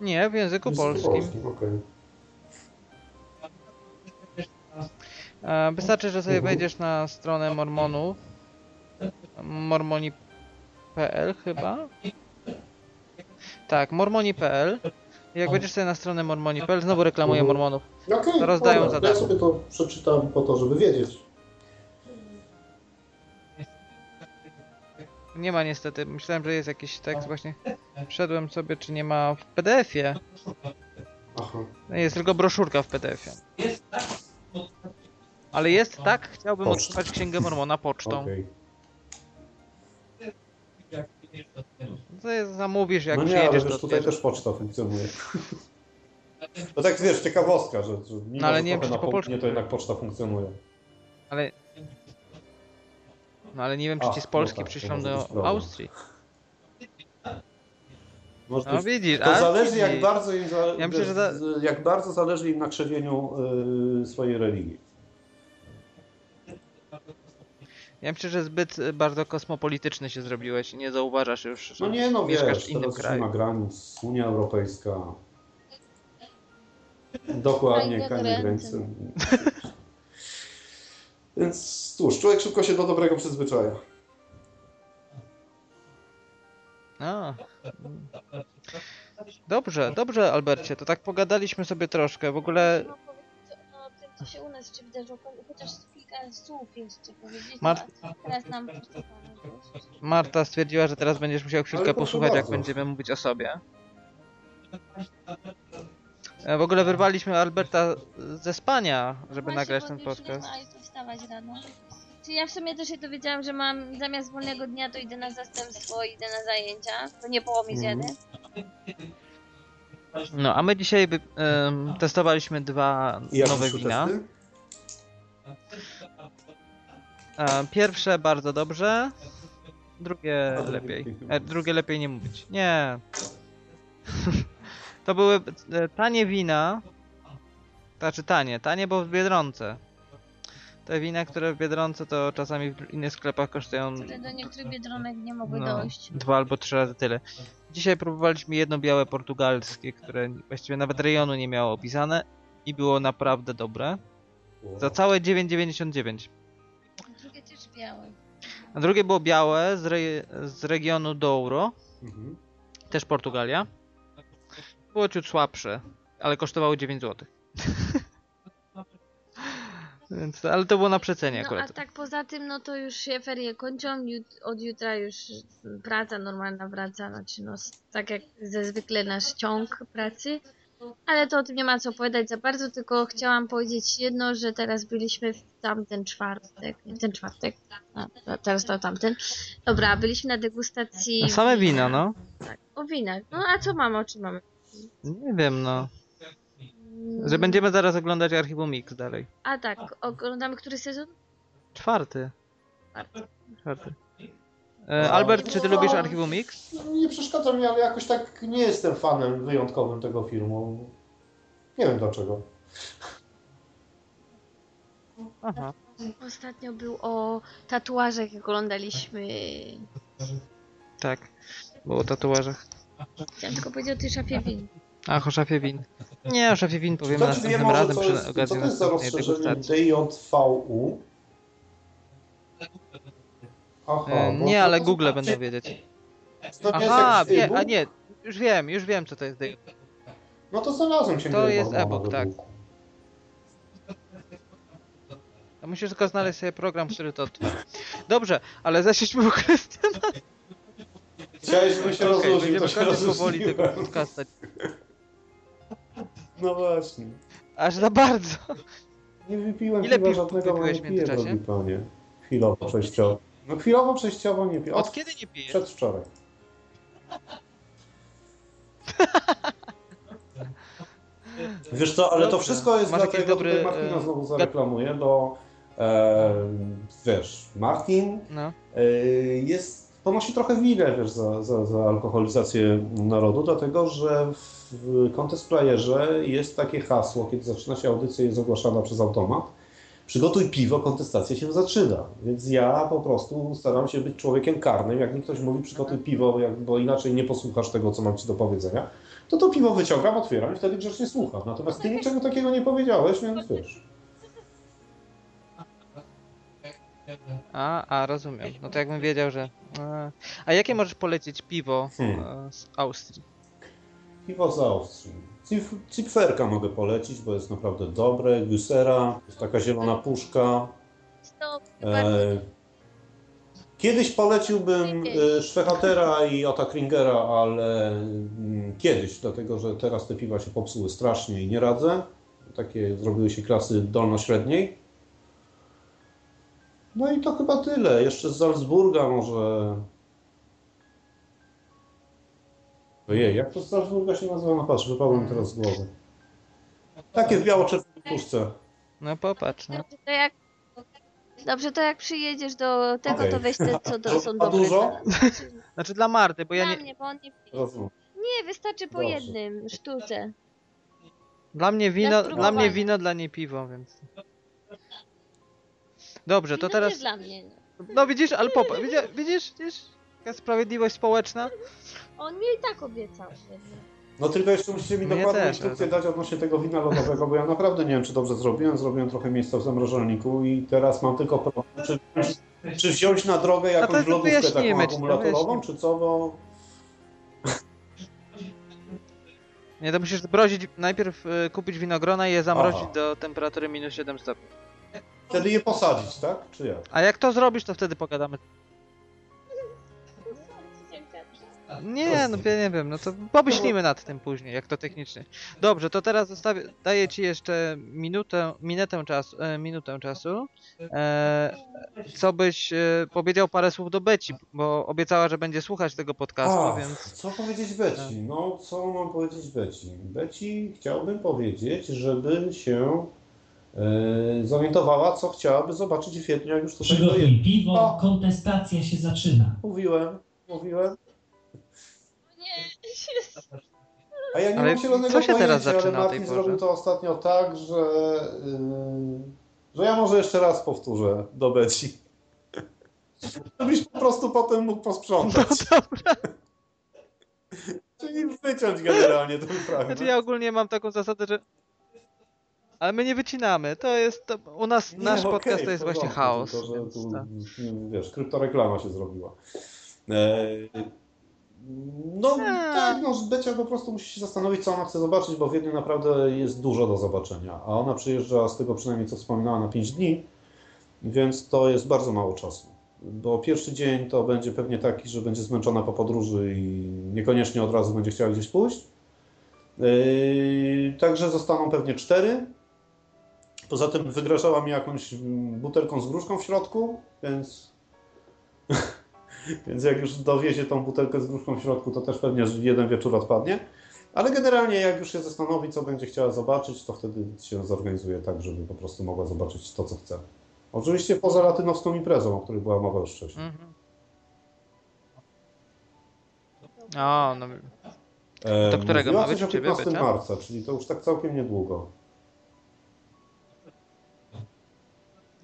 Nie, w języku polskim. okej. E, wystarczy, że sobie wejdziesz na stronę Mormonów. Mormoni.pl chyba? Tak, mormoni.pl. Jak wejdziesz sobie na stronę mormoni.pl, znowu reklamuję Mhm. Mormonów. Okej, To rozdają dobra, za Ja darmo. sobie to przeczytam po to, żeby wiedzieć. Nie ma niestety, myślałem, że jest jakiś tekst właśnie. Wszedłem sobie, czy nie ma w PDF-ie. Aha. Jest tylko broszurka w PDF-ie. Ale jest tak, chciałbym Pocztą. otrzymać księgę Mormona pocztą. Okej. To jest, zamówisz, jak No nie, ale przyjedziesz, wiesz, to tutaj też poczta funkcjonuje. To [laughs] tak wiesz, ciekawostka, że, że mimo, No, ale że nie wiem, czy na po polsku. to jednak poczta funkcjonuje. Ale... No ale nie wiem, czy ci z no Polski tak, to przyślą do problem. Austrii. Może No być- widzisz, to a zależy jak bardzo im za, Ja myślę, że za- jak bardzo zależy im na krzewieniu y, swojej religii. Ja myślę, że zbyt y, bardzo kosmopolityczny się zrobiłeś i nie zauważasz już, że No nie no mieszkasz wiesz, w innym kraju. nie ma granic, Unia Europejska. Dokładnie, kajne granice. Więc cóż, człowiek szybko się do dobrego przyzwyczaja. A. Dobrze, dobrze Albercie, to tak pogadaliśmy sobie troszkę. W ogóle No, powiedz, co- no, tym, co się u nas jeszcze wydarzyło, chociaż kilka słów jeszcze powiedzieć, a teraz nam. Marta stwierdziła, że teraz będziesz musiał chwilkę posłuchać, jak będziemy mówić o sobie. E, W ogóle wyrwaliśmy Alberta ze spania, żeby Właśnie, nagrać ten podcast. nie ma jutro wstawać rano. Czy ja w sumie też się dowiedziałam, że mam zamiast wolnego dnia, to idę na zastępstwo, idę na zajęcia. To nie połowi Mhm. zjady. No, a my dzisiaj by, em, testowaliśmy dwa I jak nowe wina. testy? E, Pierwsze bardzo dobrze, drugie lepiej. E, drugie lepiej nie mówić. Nie. [laughs] To były e, tanie wina. Znaczy tanie, tanie, bo w Biedronce. Te wina, które w Biedronce to czasami w innych sklepach kosztują Które do niektórych biedronek nie mogły no, dojść. dwa albo trzy razy tyle. Dzisiaj próbowaliśmy jedno białe portugalskie, które właściwie nawet rejonu nie miało opisane i było naprawdę dobre. Za całe 9,99. Białe. A drugie było białe z, re- z regionu Douro, Mhm. też Portugalia. Było ciut słabsze, ale kosztowało 9 zł. [laughs] Więc, ale to było na przecenie No a akurat. tak poza tym, no to już się ferie kończą, jut- od jutra już praca normalna wraca, znaczy no tak jak ze zwykle nasz ciąg pracy. Ale to o tym nie ma co opowiadać za bardzo, tylko chciałam powiedzieć jedno, że teraz byliśmy w tamten czwartek, nie ten czwartek, a, to- teraz to tamten. Dobra, byliśmy na degustacji Na same wina, no. Tak, o winach. No a co mamy, o czym mamy? Nie wiem, no. Że będziemy zaraz oglądać Archiwum dalej. A tak, oglądamy który sezon? Czwarty. Czwarty. Czwarty. E, Albert, czy ty lubisz Archiwum Mix? No, nie przeszkadza mi, ale jakoś tak nie jestem fanem wyjątkowym tego filmu. Nie wiem dlaczego. Aha. Ostatnio był o tatuażach, jak oglądaliśmy. Tak. Było o tatuażach. Chciałam tylko powiedzieć o tej szafie win. Ach, o szafie win. Nie, o szafie win powiemy wie następnym razem co przy okazji to jest za następnej rozszerzenie degustacji. DJVU? Aha, E, bo nie, to- ale to- Google będą wiedzieć. To nie Aha, wie, e-book? a nie, już wiem, już wiem co to jest. day- No to znalazłem się To jest e-book, tak. E-booku. A musisz tylko znaleźć sobie program, który to otworzy. Dobrze, ale zasiedźmy w ogóle z tym. Chciałeś, żeby się Okej, rozluźnił, będziemy to się kończyć powoli tego rozluźniłem. podcasta. No właśnie. Aż za bardzo. Nie wypiłem Ile piw żadnego, bo wypiłeś nie w piję, międzyczasie? drogi panie. Chwilowo, przejściowo. No chwilowo, przejściowo nie piję. Od kiedy nie pijesz? Przedwczoraj. [laughs] Wiesz co, ale to wszystko jest Masz dlatego, dobry, tutaj Martina e, znowu zareklamuje, bo e, wiesz, Martin No. e, jest, ponosi trochę winę, wiesz, za, za, za alkoholizację narodu, dlatego, że w Contest Playerze jest takie hasło, kiedy zaczyna się audycja jest ogłaszana przez automat, przygotuj piwo, kontestacja się zaczyna. Więc ja po prostu staram się być człowiekiem karnym. Jak mi ktoś mówi przygotuj piwo, jak, bo inaczej nie posłuchasz tego, co mam ci do powiedzenia, to to piwo wyciągam, otwieram i wtedy grzecznie słucham. Natomiast ty niczego takiego nie powiedziałeś, więc wiesz. A, a, rozumiem. No to jakbym wiedział, że... A, a jakie możesz polecić piwo Hmm. e, z Austrii? Piwo z Austrii. Cip- Cipferka mogę polecić, bo jest naprawdę dobre. Gusera, jest taka zielona puszka. To E, kiedyś poleciłbym e, Schwehatera i Ota Kringera, ale mm, kiedyś, dlatego że teraz te piwa się popsuły strasznie i nie radzę. Takie zrobiły się klasy dolno-średniej. No i to chyba tyle. Jeszcze z Salzburga może. Ojej, jak to z Salzburga się nazywa? No patrz, wypadło mi teraz z głowy. Takie w biało-czerwonej puszce. No popatrz, no. Dobrze, to jak, dobrze, to jak przyjedziesz do tego, Okej. to weź te, co do, są A dobre dużo? [laughs] Znaczy dla Marty, bo ja Dla nie... mnie, bo on nie. Rozumiem. Nie, wystarczy po Dobrze. jednym sztuce. Dla mnie wino, dla mnie wino, dla niej piwo, więc... Dobrze, to Wino teraz... dla mnie. No widzisz, ale popatrz, widzisz, widzisz, widzisz? Taka sprawiedliwość społeczna. On mi i tak obiecał. No tylko jeszcze musicie mi Mnie dokładną też, instrukcję ale- dać odnośnie tego wina lodowego, bo ja naprawdę nie wiem, czy dobrze zrobiłem. Zrobiłem trochę miejsca w zamrażalniku i teraz mam tylko problem, czy, czy wziąć na drogę jakąś No to lodówkę taką ci, to akumulatorową, czy co, bo... Nie, to musisz brozić, najpierw y, kupić winogrona i je zamrozić Aha. do temperatury minus 7 stopni. Wtedy je posadzić, tak? Czy jak? A jak to zrobisz, to wtedy pogadamy. Nie, no ja nie wiem, no to pomyślimy nad tym później, jak to technicznie. Dobrze, to teraz zostawię, daję ci jeszcze minutę, minutę czasu, e, minutę czasu. E, co byś e, powiedział parę słów do Beci, bo obiecała, że będzie słuchać tego podcastu, A, więc co powiedzieć Beci? No, co mam powiedzieć Beci? Beci chciałbym powiedzieć, żeby się e, zorientowała, co chciałaby zobaczyć w Wiedniu, jak już tutaj dojedzie. Przygotuj piwo, O. kontestacja się zaczyna. Mówiłem, mówiłem. Nie, A ja nie Ale mam zielonego co się teraz zaczyna ale tej Martin porze? zrobił to ostatnio tak, że, yy, że ja może jeszcze raz powtórzę do Beci. Żebyś po prostu potem mógł posprzątać. No dobra. Czyli wyciąć generalnie ten fragment. Znaczy ja ogólnie mam taką zasadę, że ale my nie wycinamy, to jest, to, u nas, Nie, nasz okej, podcast to jest właśnie chaos. Tylko, że tu, tak. wiesz, kryptoreklama się zrobiła. E, no tak, no, Becia po prostu musi się zastanowić, co ona chce zobaczyć, bo w Wiedniu naprawdę jest dużo do zobaczenia, a ona przyjeżdża z tego przynajmniej, co wspominała, na 5 dni, więc to jest bardzo mało czasu. Bo pierwszy dzień to będzie pewnie taki, że będzie zmęczona po podróży i niekoniecznie od razu będzie chciała gdzieś pójść. Yy, Także zostaną pewnie cztery. Poza tym wygrażała mi jakąś butelką z gruszką w środku, więc, więc jak już dowiezie tą butelkę z gruszką w środku, to też pewnie jeden wieczór odpadnie. Ale generalnie jak już się zastanowi, co będzie chciała zobaczyć, to wtedy się zorganizuje tak, żeby po prostu mogła zobaczyć to, co chce. Oczywiście poza latynowską imprezą, o której była mowa już wcześniej. Mhm. O, no. E, Do którego ma być coś o u ciebie 15 beta? marca, czyli to już tak całkiem niedługo.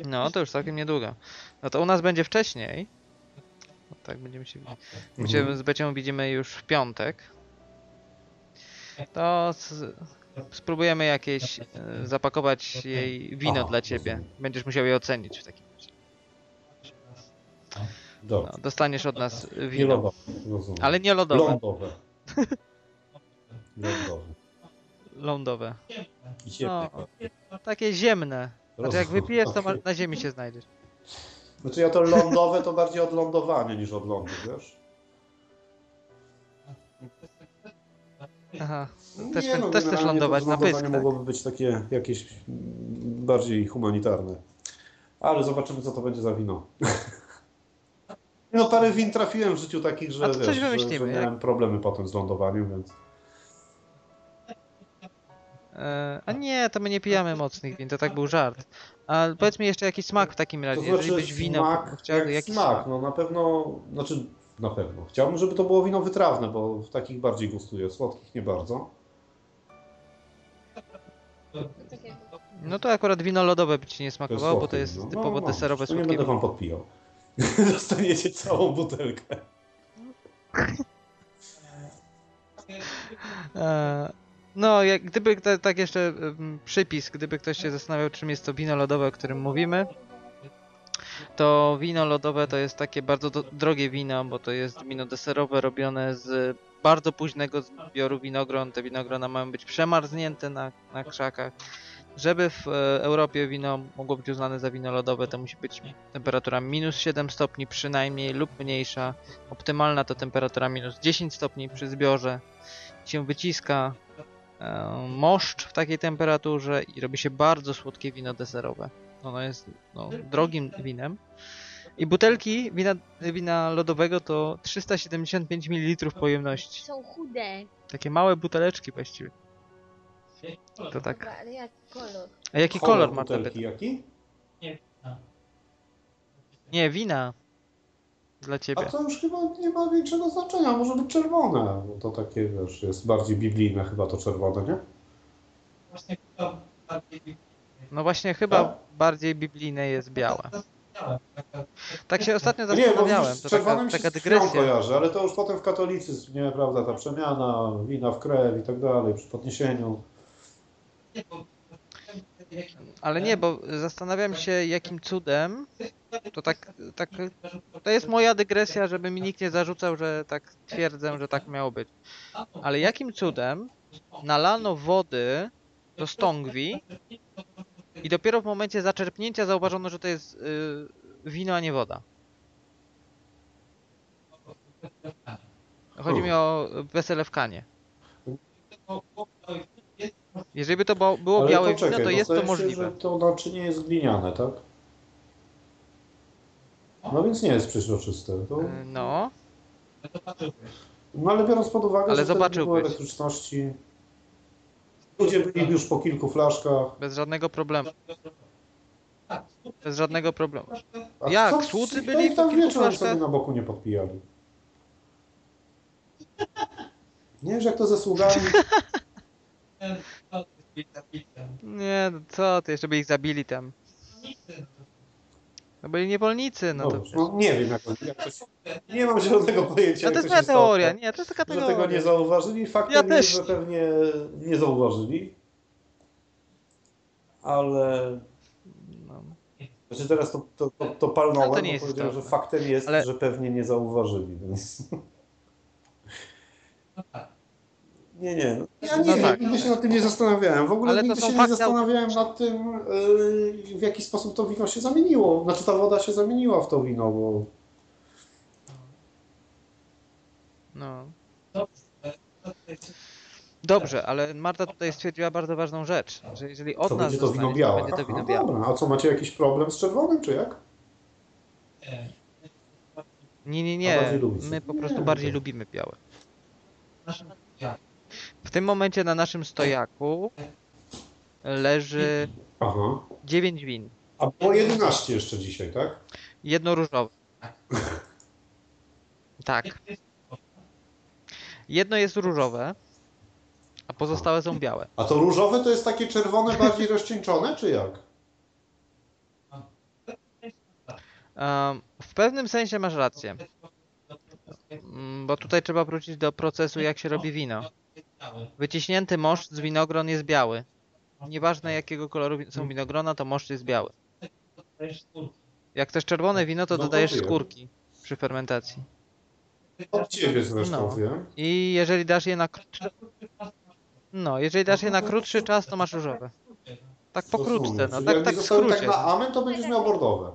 No, to już całkiem niedługo. No to u nas będzie wcześniej. No, tak, będziemy się. My się Mhm. z Becią widzimy już w piątek. To z, spróbujemy jakieś. E, zapakować jej wino Aha, dla ciebie. rozumiem. Będziesz musiał je ocenić w takim razie. Dobrze. No, dostaniesz od nas Nie wino. lodowe, rozumiem. Ale nie lodowe. Lądowe. [laughs] Lądowe. Lądowe. No, takie ziemne. Znaczy jak wypijesz, to na ziemi się znajdziesz. Znaczy ja to lądowe to bardziej od lądowania niż od lądu, wiesz? Aha. Nie, Też, też no, chcesz generalnie lądować na pysk, tak? mogłoby być takie jakieś mm, bardziej humanitarne. Ale zobaczymy, co to będzie za wino. [laughs] No parę win trafiłem w życiu takich, że, coś wiesz, że, wymyślimy, że jak- miałem problemy potem z lądowaniem, więc... E, a nie, to my nie pijamy mocnych win, to tak był żart. A powiedz mi jeszcze jakiś smak w takim razie, To jeżeli znaczy byś wino smak, chciał, jak jaki smak, no na pewno, znaczy na pewno. Chciałbym, żeby to było wino wytrawne, bo w takich bardziej gustuję, słodkich nie bardzo. No to akurat wino lodowe by ci nie To smakowało, bo to słodkie jest wino. typowo no, deserowe to nie słodkie będę wam podpijał. [laughs] Dostaniecie całą butelkę. No, jak, gdyby ta, tak jeszcze przypis, gdyby ktoś się zastanawiał, czym jest to wino lodowe, o którym mówimy, to wino lodowe to jest takie bardzo do, drogie wino, bo to jest wino deserowe robione z bardzo późnego zbioru winogron. Te winogrona mają być przemarznięte na, na krzakach. Żeby w e, Europie wino mogło być uznane za wino lodowe, to musi być temperatura minus 7 stopni przynajmniej lub mniejsza. Optymalna to temperatura minus 10 stopni przy zbiorze. Się wyciska moszcz w takiej temperaturze i robi się bardzo słodkie wino deserowe. Ono jest no, drogim winem. I butelki wina, wina lodowego to 375 ml pojemności. Są chude. Takie małe buteleczki właściwie. To tak. Dobra, ale jaki kolor? A jaki kolor, ma ta butelki jaki? Nie, wina. Dla A ciebie. to już chyba nie ma większego znaczenia, może być czerwone. Bo to takie, wiesz, jest bardziej biblijne chyba to czerwone, nie? No właśnie, chyba Tak? bardziej biblijne jest białe. Tak się ostatnio Nie, bo zastanawiałem. To taka, taka się krwią dygresja. kojarzy, ale to już potem w katolicyzm, nie, prawda, ta przemiana, wina w krew i tak dalej, przy podniesieniu. Ale nie, bo zastanawiam się, jakim cudem. To tak, tak. To jest moja dygresja, żeby mi nikt nie zarzucał, że tak twierdzę, że tak miało być. Ale jakim cudem nalano wody do stągwi i dopiero w momencie zaczerpnięcia zauważono, że to jest y, wino, a nie woda. Chodzi mi o wesele w kanie. Jeżeli by to było, ale białe poczekaj, wino, to jest to zdaje się, możliwe. że to naczynie jest gliniane, tak? No więc nie jest przeźroczyste. To... Y, No, No ale biorąc pod uwagę, Ale że nie było zobaczyłbyś. elektryczności, ludzie byli już po kilku flaszkach. bez żadnego problemu. Bez żadnego problemu. A Jak? co- Słudzy byli ich po tam kilku wieczorem flaszkach? sobie na boku nie podpijali. Nie wiesz jak to ze sługami? [laughs] Nie, no co ty, jeszcze by ich zabili tam. To byli niewolnicy, no to. No, nie wiem jak, to- jak to się... Nie mam zielonego pojęcia No to jest moja teoria, tak? nie, to jest taka Że tego nie teoria. zauważyli. Faktem Ja jest, też że pewnie nie zauważyli. Ale No. Znaczy teraz to, to, to, to palnąłem, Ale to nie bo jest powiedziałem, że faktem jest, Ale- że pewnie nie zauważyli, więc... Nie, nie. No, ja No nie wiem, tak. nigdy się nad tym nie zastanawiałem. W ogóle Ale nigdy się nie fakty zastanawiałem nad tym, yy, w jaki sposób to wino się zamieniło. Znaczy ta woda się zamieniła w to wino, bo... no. Dobrze, ale Marta tutaj stwierdziła bardzo ważną rzecz, że jeżeli od To nas będzie to wino białe. to będzie to Aha, wino białe. dobra. A co, macie jakiś problem z czerwonym, czy jak? Nie, nie, nie, my po Nie, prostu no bardziej to- lubimy białe. W tym momencie na naszym stojaku leży Aha. 9 win. A było 11 jeszcze dzisiaj, tak? Jedno różowe. Tak. Jedno jest różowe, a pozostałe są białe. A to różowe to jest takie czerwone, bardziej rozcieńczone, czy jak? W pewnym sensie masz rację. Mm, Bo tutaj trzeba wrócić do procesu, jak się robi wino. Wyciśnięty moszcz z winogron jest biały. Nieważne jakiego koloru są winogrona, to moszcz jest biały. Jak chcesz czerwone wino, to No dodajesz skórki przy fermentacji. Od ciebie zresztą No. wiem. I jeżeli dasz je na krótszy... No, jeżeli dasz je na krótszy czas, to masz różowe. Tak pokrótce, Rozumiem. no Czyli tak, jak tak w zostały skrócie. tak na amen, to będziesz miał bordowe.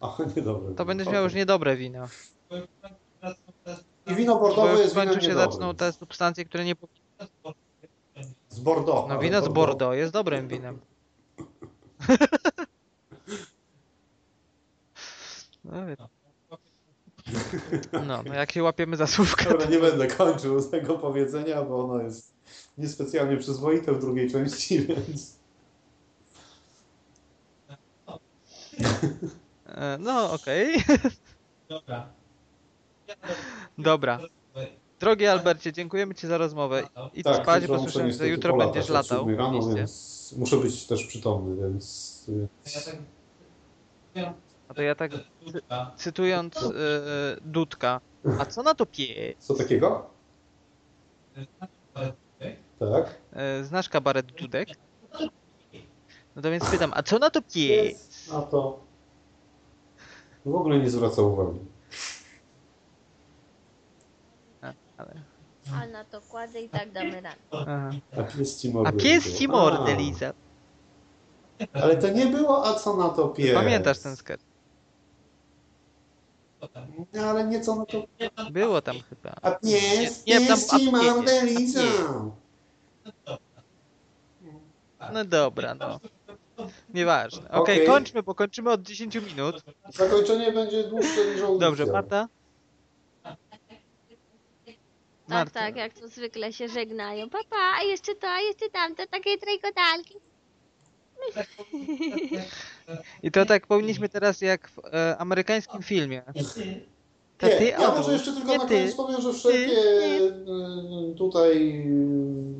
Ach, niedobre. To będziesz miał już niedobre wino. I wino Bo bordowe jest w końcu winem się niedobrym. zaczną te substancje, które nie powinny. Z Bordeaux. No ale wino z Bordeaux jest dobrym winem. [laughs] No, wie- no, no jak się łapiemy za słówkę. Dobra, nie będę kończył tego powiedzenia, bo ono jest niespecjalnie przyzwoite w drugiej części, [laughs] więc... E, No, okej. Dobra. Dobra. Drogi Albercie, dziękujemy Ci za rozmowę. Idź Tak, spać, bo słyszałem, że jutro polatać będziesz latał. 7 rano, więc muszę być też przytomny, więc... A to ja tak cytując e, Dudka. A co na to pie? Co takiego? Tak. E, Znasz kabaret Dudek? No to więc pytam, a co na to pie? A to... W ogóle nie zwraca uwagi. Ale... A na to kładę i tak damy radę. Aha. A pies ci A mordę pies liże. ci mordę A, liza. Ale to nie było, a co na to pies? Pamiętasz ten sketch? No, ale nie co na to... Było tam chyba. A pies, Nie, nie, tam- pies a ci pies, mordę a pies. lizał. No dobra, no. Nieważne. Okej, Okej. kończmy, bo kończymy od 10 minut. Zakończenie będzie dłuższe niż audycja. Dobrze, Marta? Tak, Marta. tak, jak to zwykle się żegnają. Papa, a jeszcze to, a jeszcze tamto, takie trajkotalki. [laughs] I to tak powinniśmy teraz jak w e, amerykańskim filmie. To Nie, ty, ja Adu, może jeszcze tylko nie na ty. koniec powiem, że wszelkie y, tutaj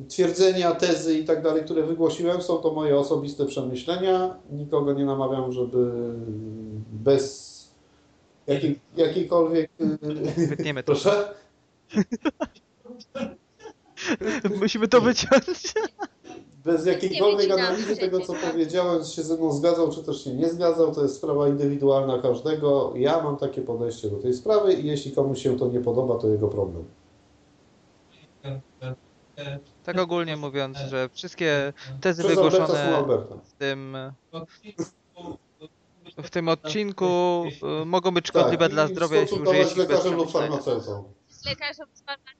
y, twierdzenia, tezy i tak dalej, które wygłosiłem, są to moje osobiste przemyślenia. Nikogo nie namawiam, żeby bez jakiej, jakiejkolwiek... y, Wytniemy to. [laughs] Proszę? [laughs] [laughs] Musimy to wyciąć. Bez jakiejkolwiek analizy tego, co powiedziałem, czy się ze mną zgadzał, czy też się nie zgadzał, to jest sprawa indywidualna każdego. Ja mam takie podejście do tej sprawy i jeśli komuś się to nie podoba, to jego problem. Tak ogólnie mówiąc, że wszystkie tezy Przez wygłoszone w tym, w tym odcinku e, mogą być szkodliwe Tak, dla i zdrowia, z ich bez lekarzem lub farmaceutą. Lekarzem z a-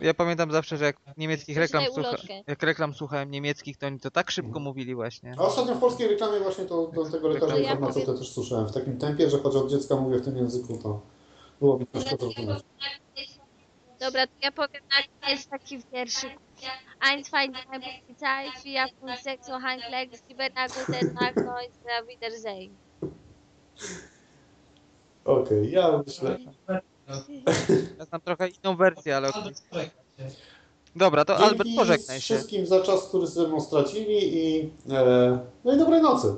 Ja pamiętam zawsze, że jak niemieckich reklam, Przeczytaj słucha, ulotkę. jak reklam słuchałem niemieckich, to oni to tak szybko mówili właśnie. A ostatnio w polskiej reklamie właśnie to, do tego lekarza To ja powiem- też słyszałem w takim tempie, że choć od dziecka mówię w tym języku, to było mi ciężko zrozumieć. Dobra, to ja powiem na jest taki wierszyk. Eins, zwei, drei, Polizei, vier, fünf, sechs, so Handkleck, sieben, guten Tag, neun, auf Wiedersehen. Okej, ja myślę... Ja znam trochę inną wersję, ale. Dobra, to Albert, Dzięki pożegnaj się. wszystkim za czas, który ze mną stracili i, e, no i dobrej nocy.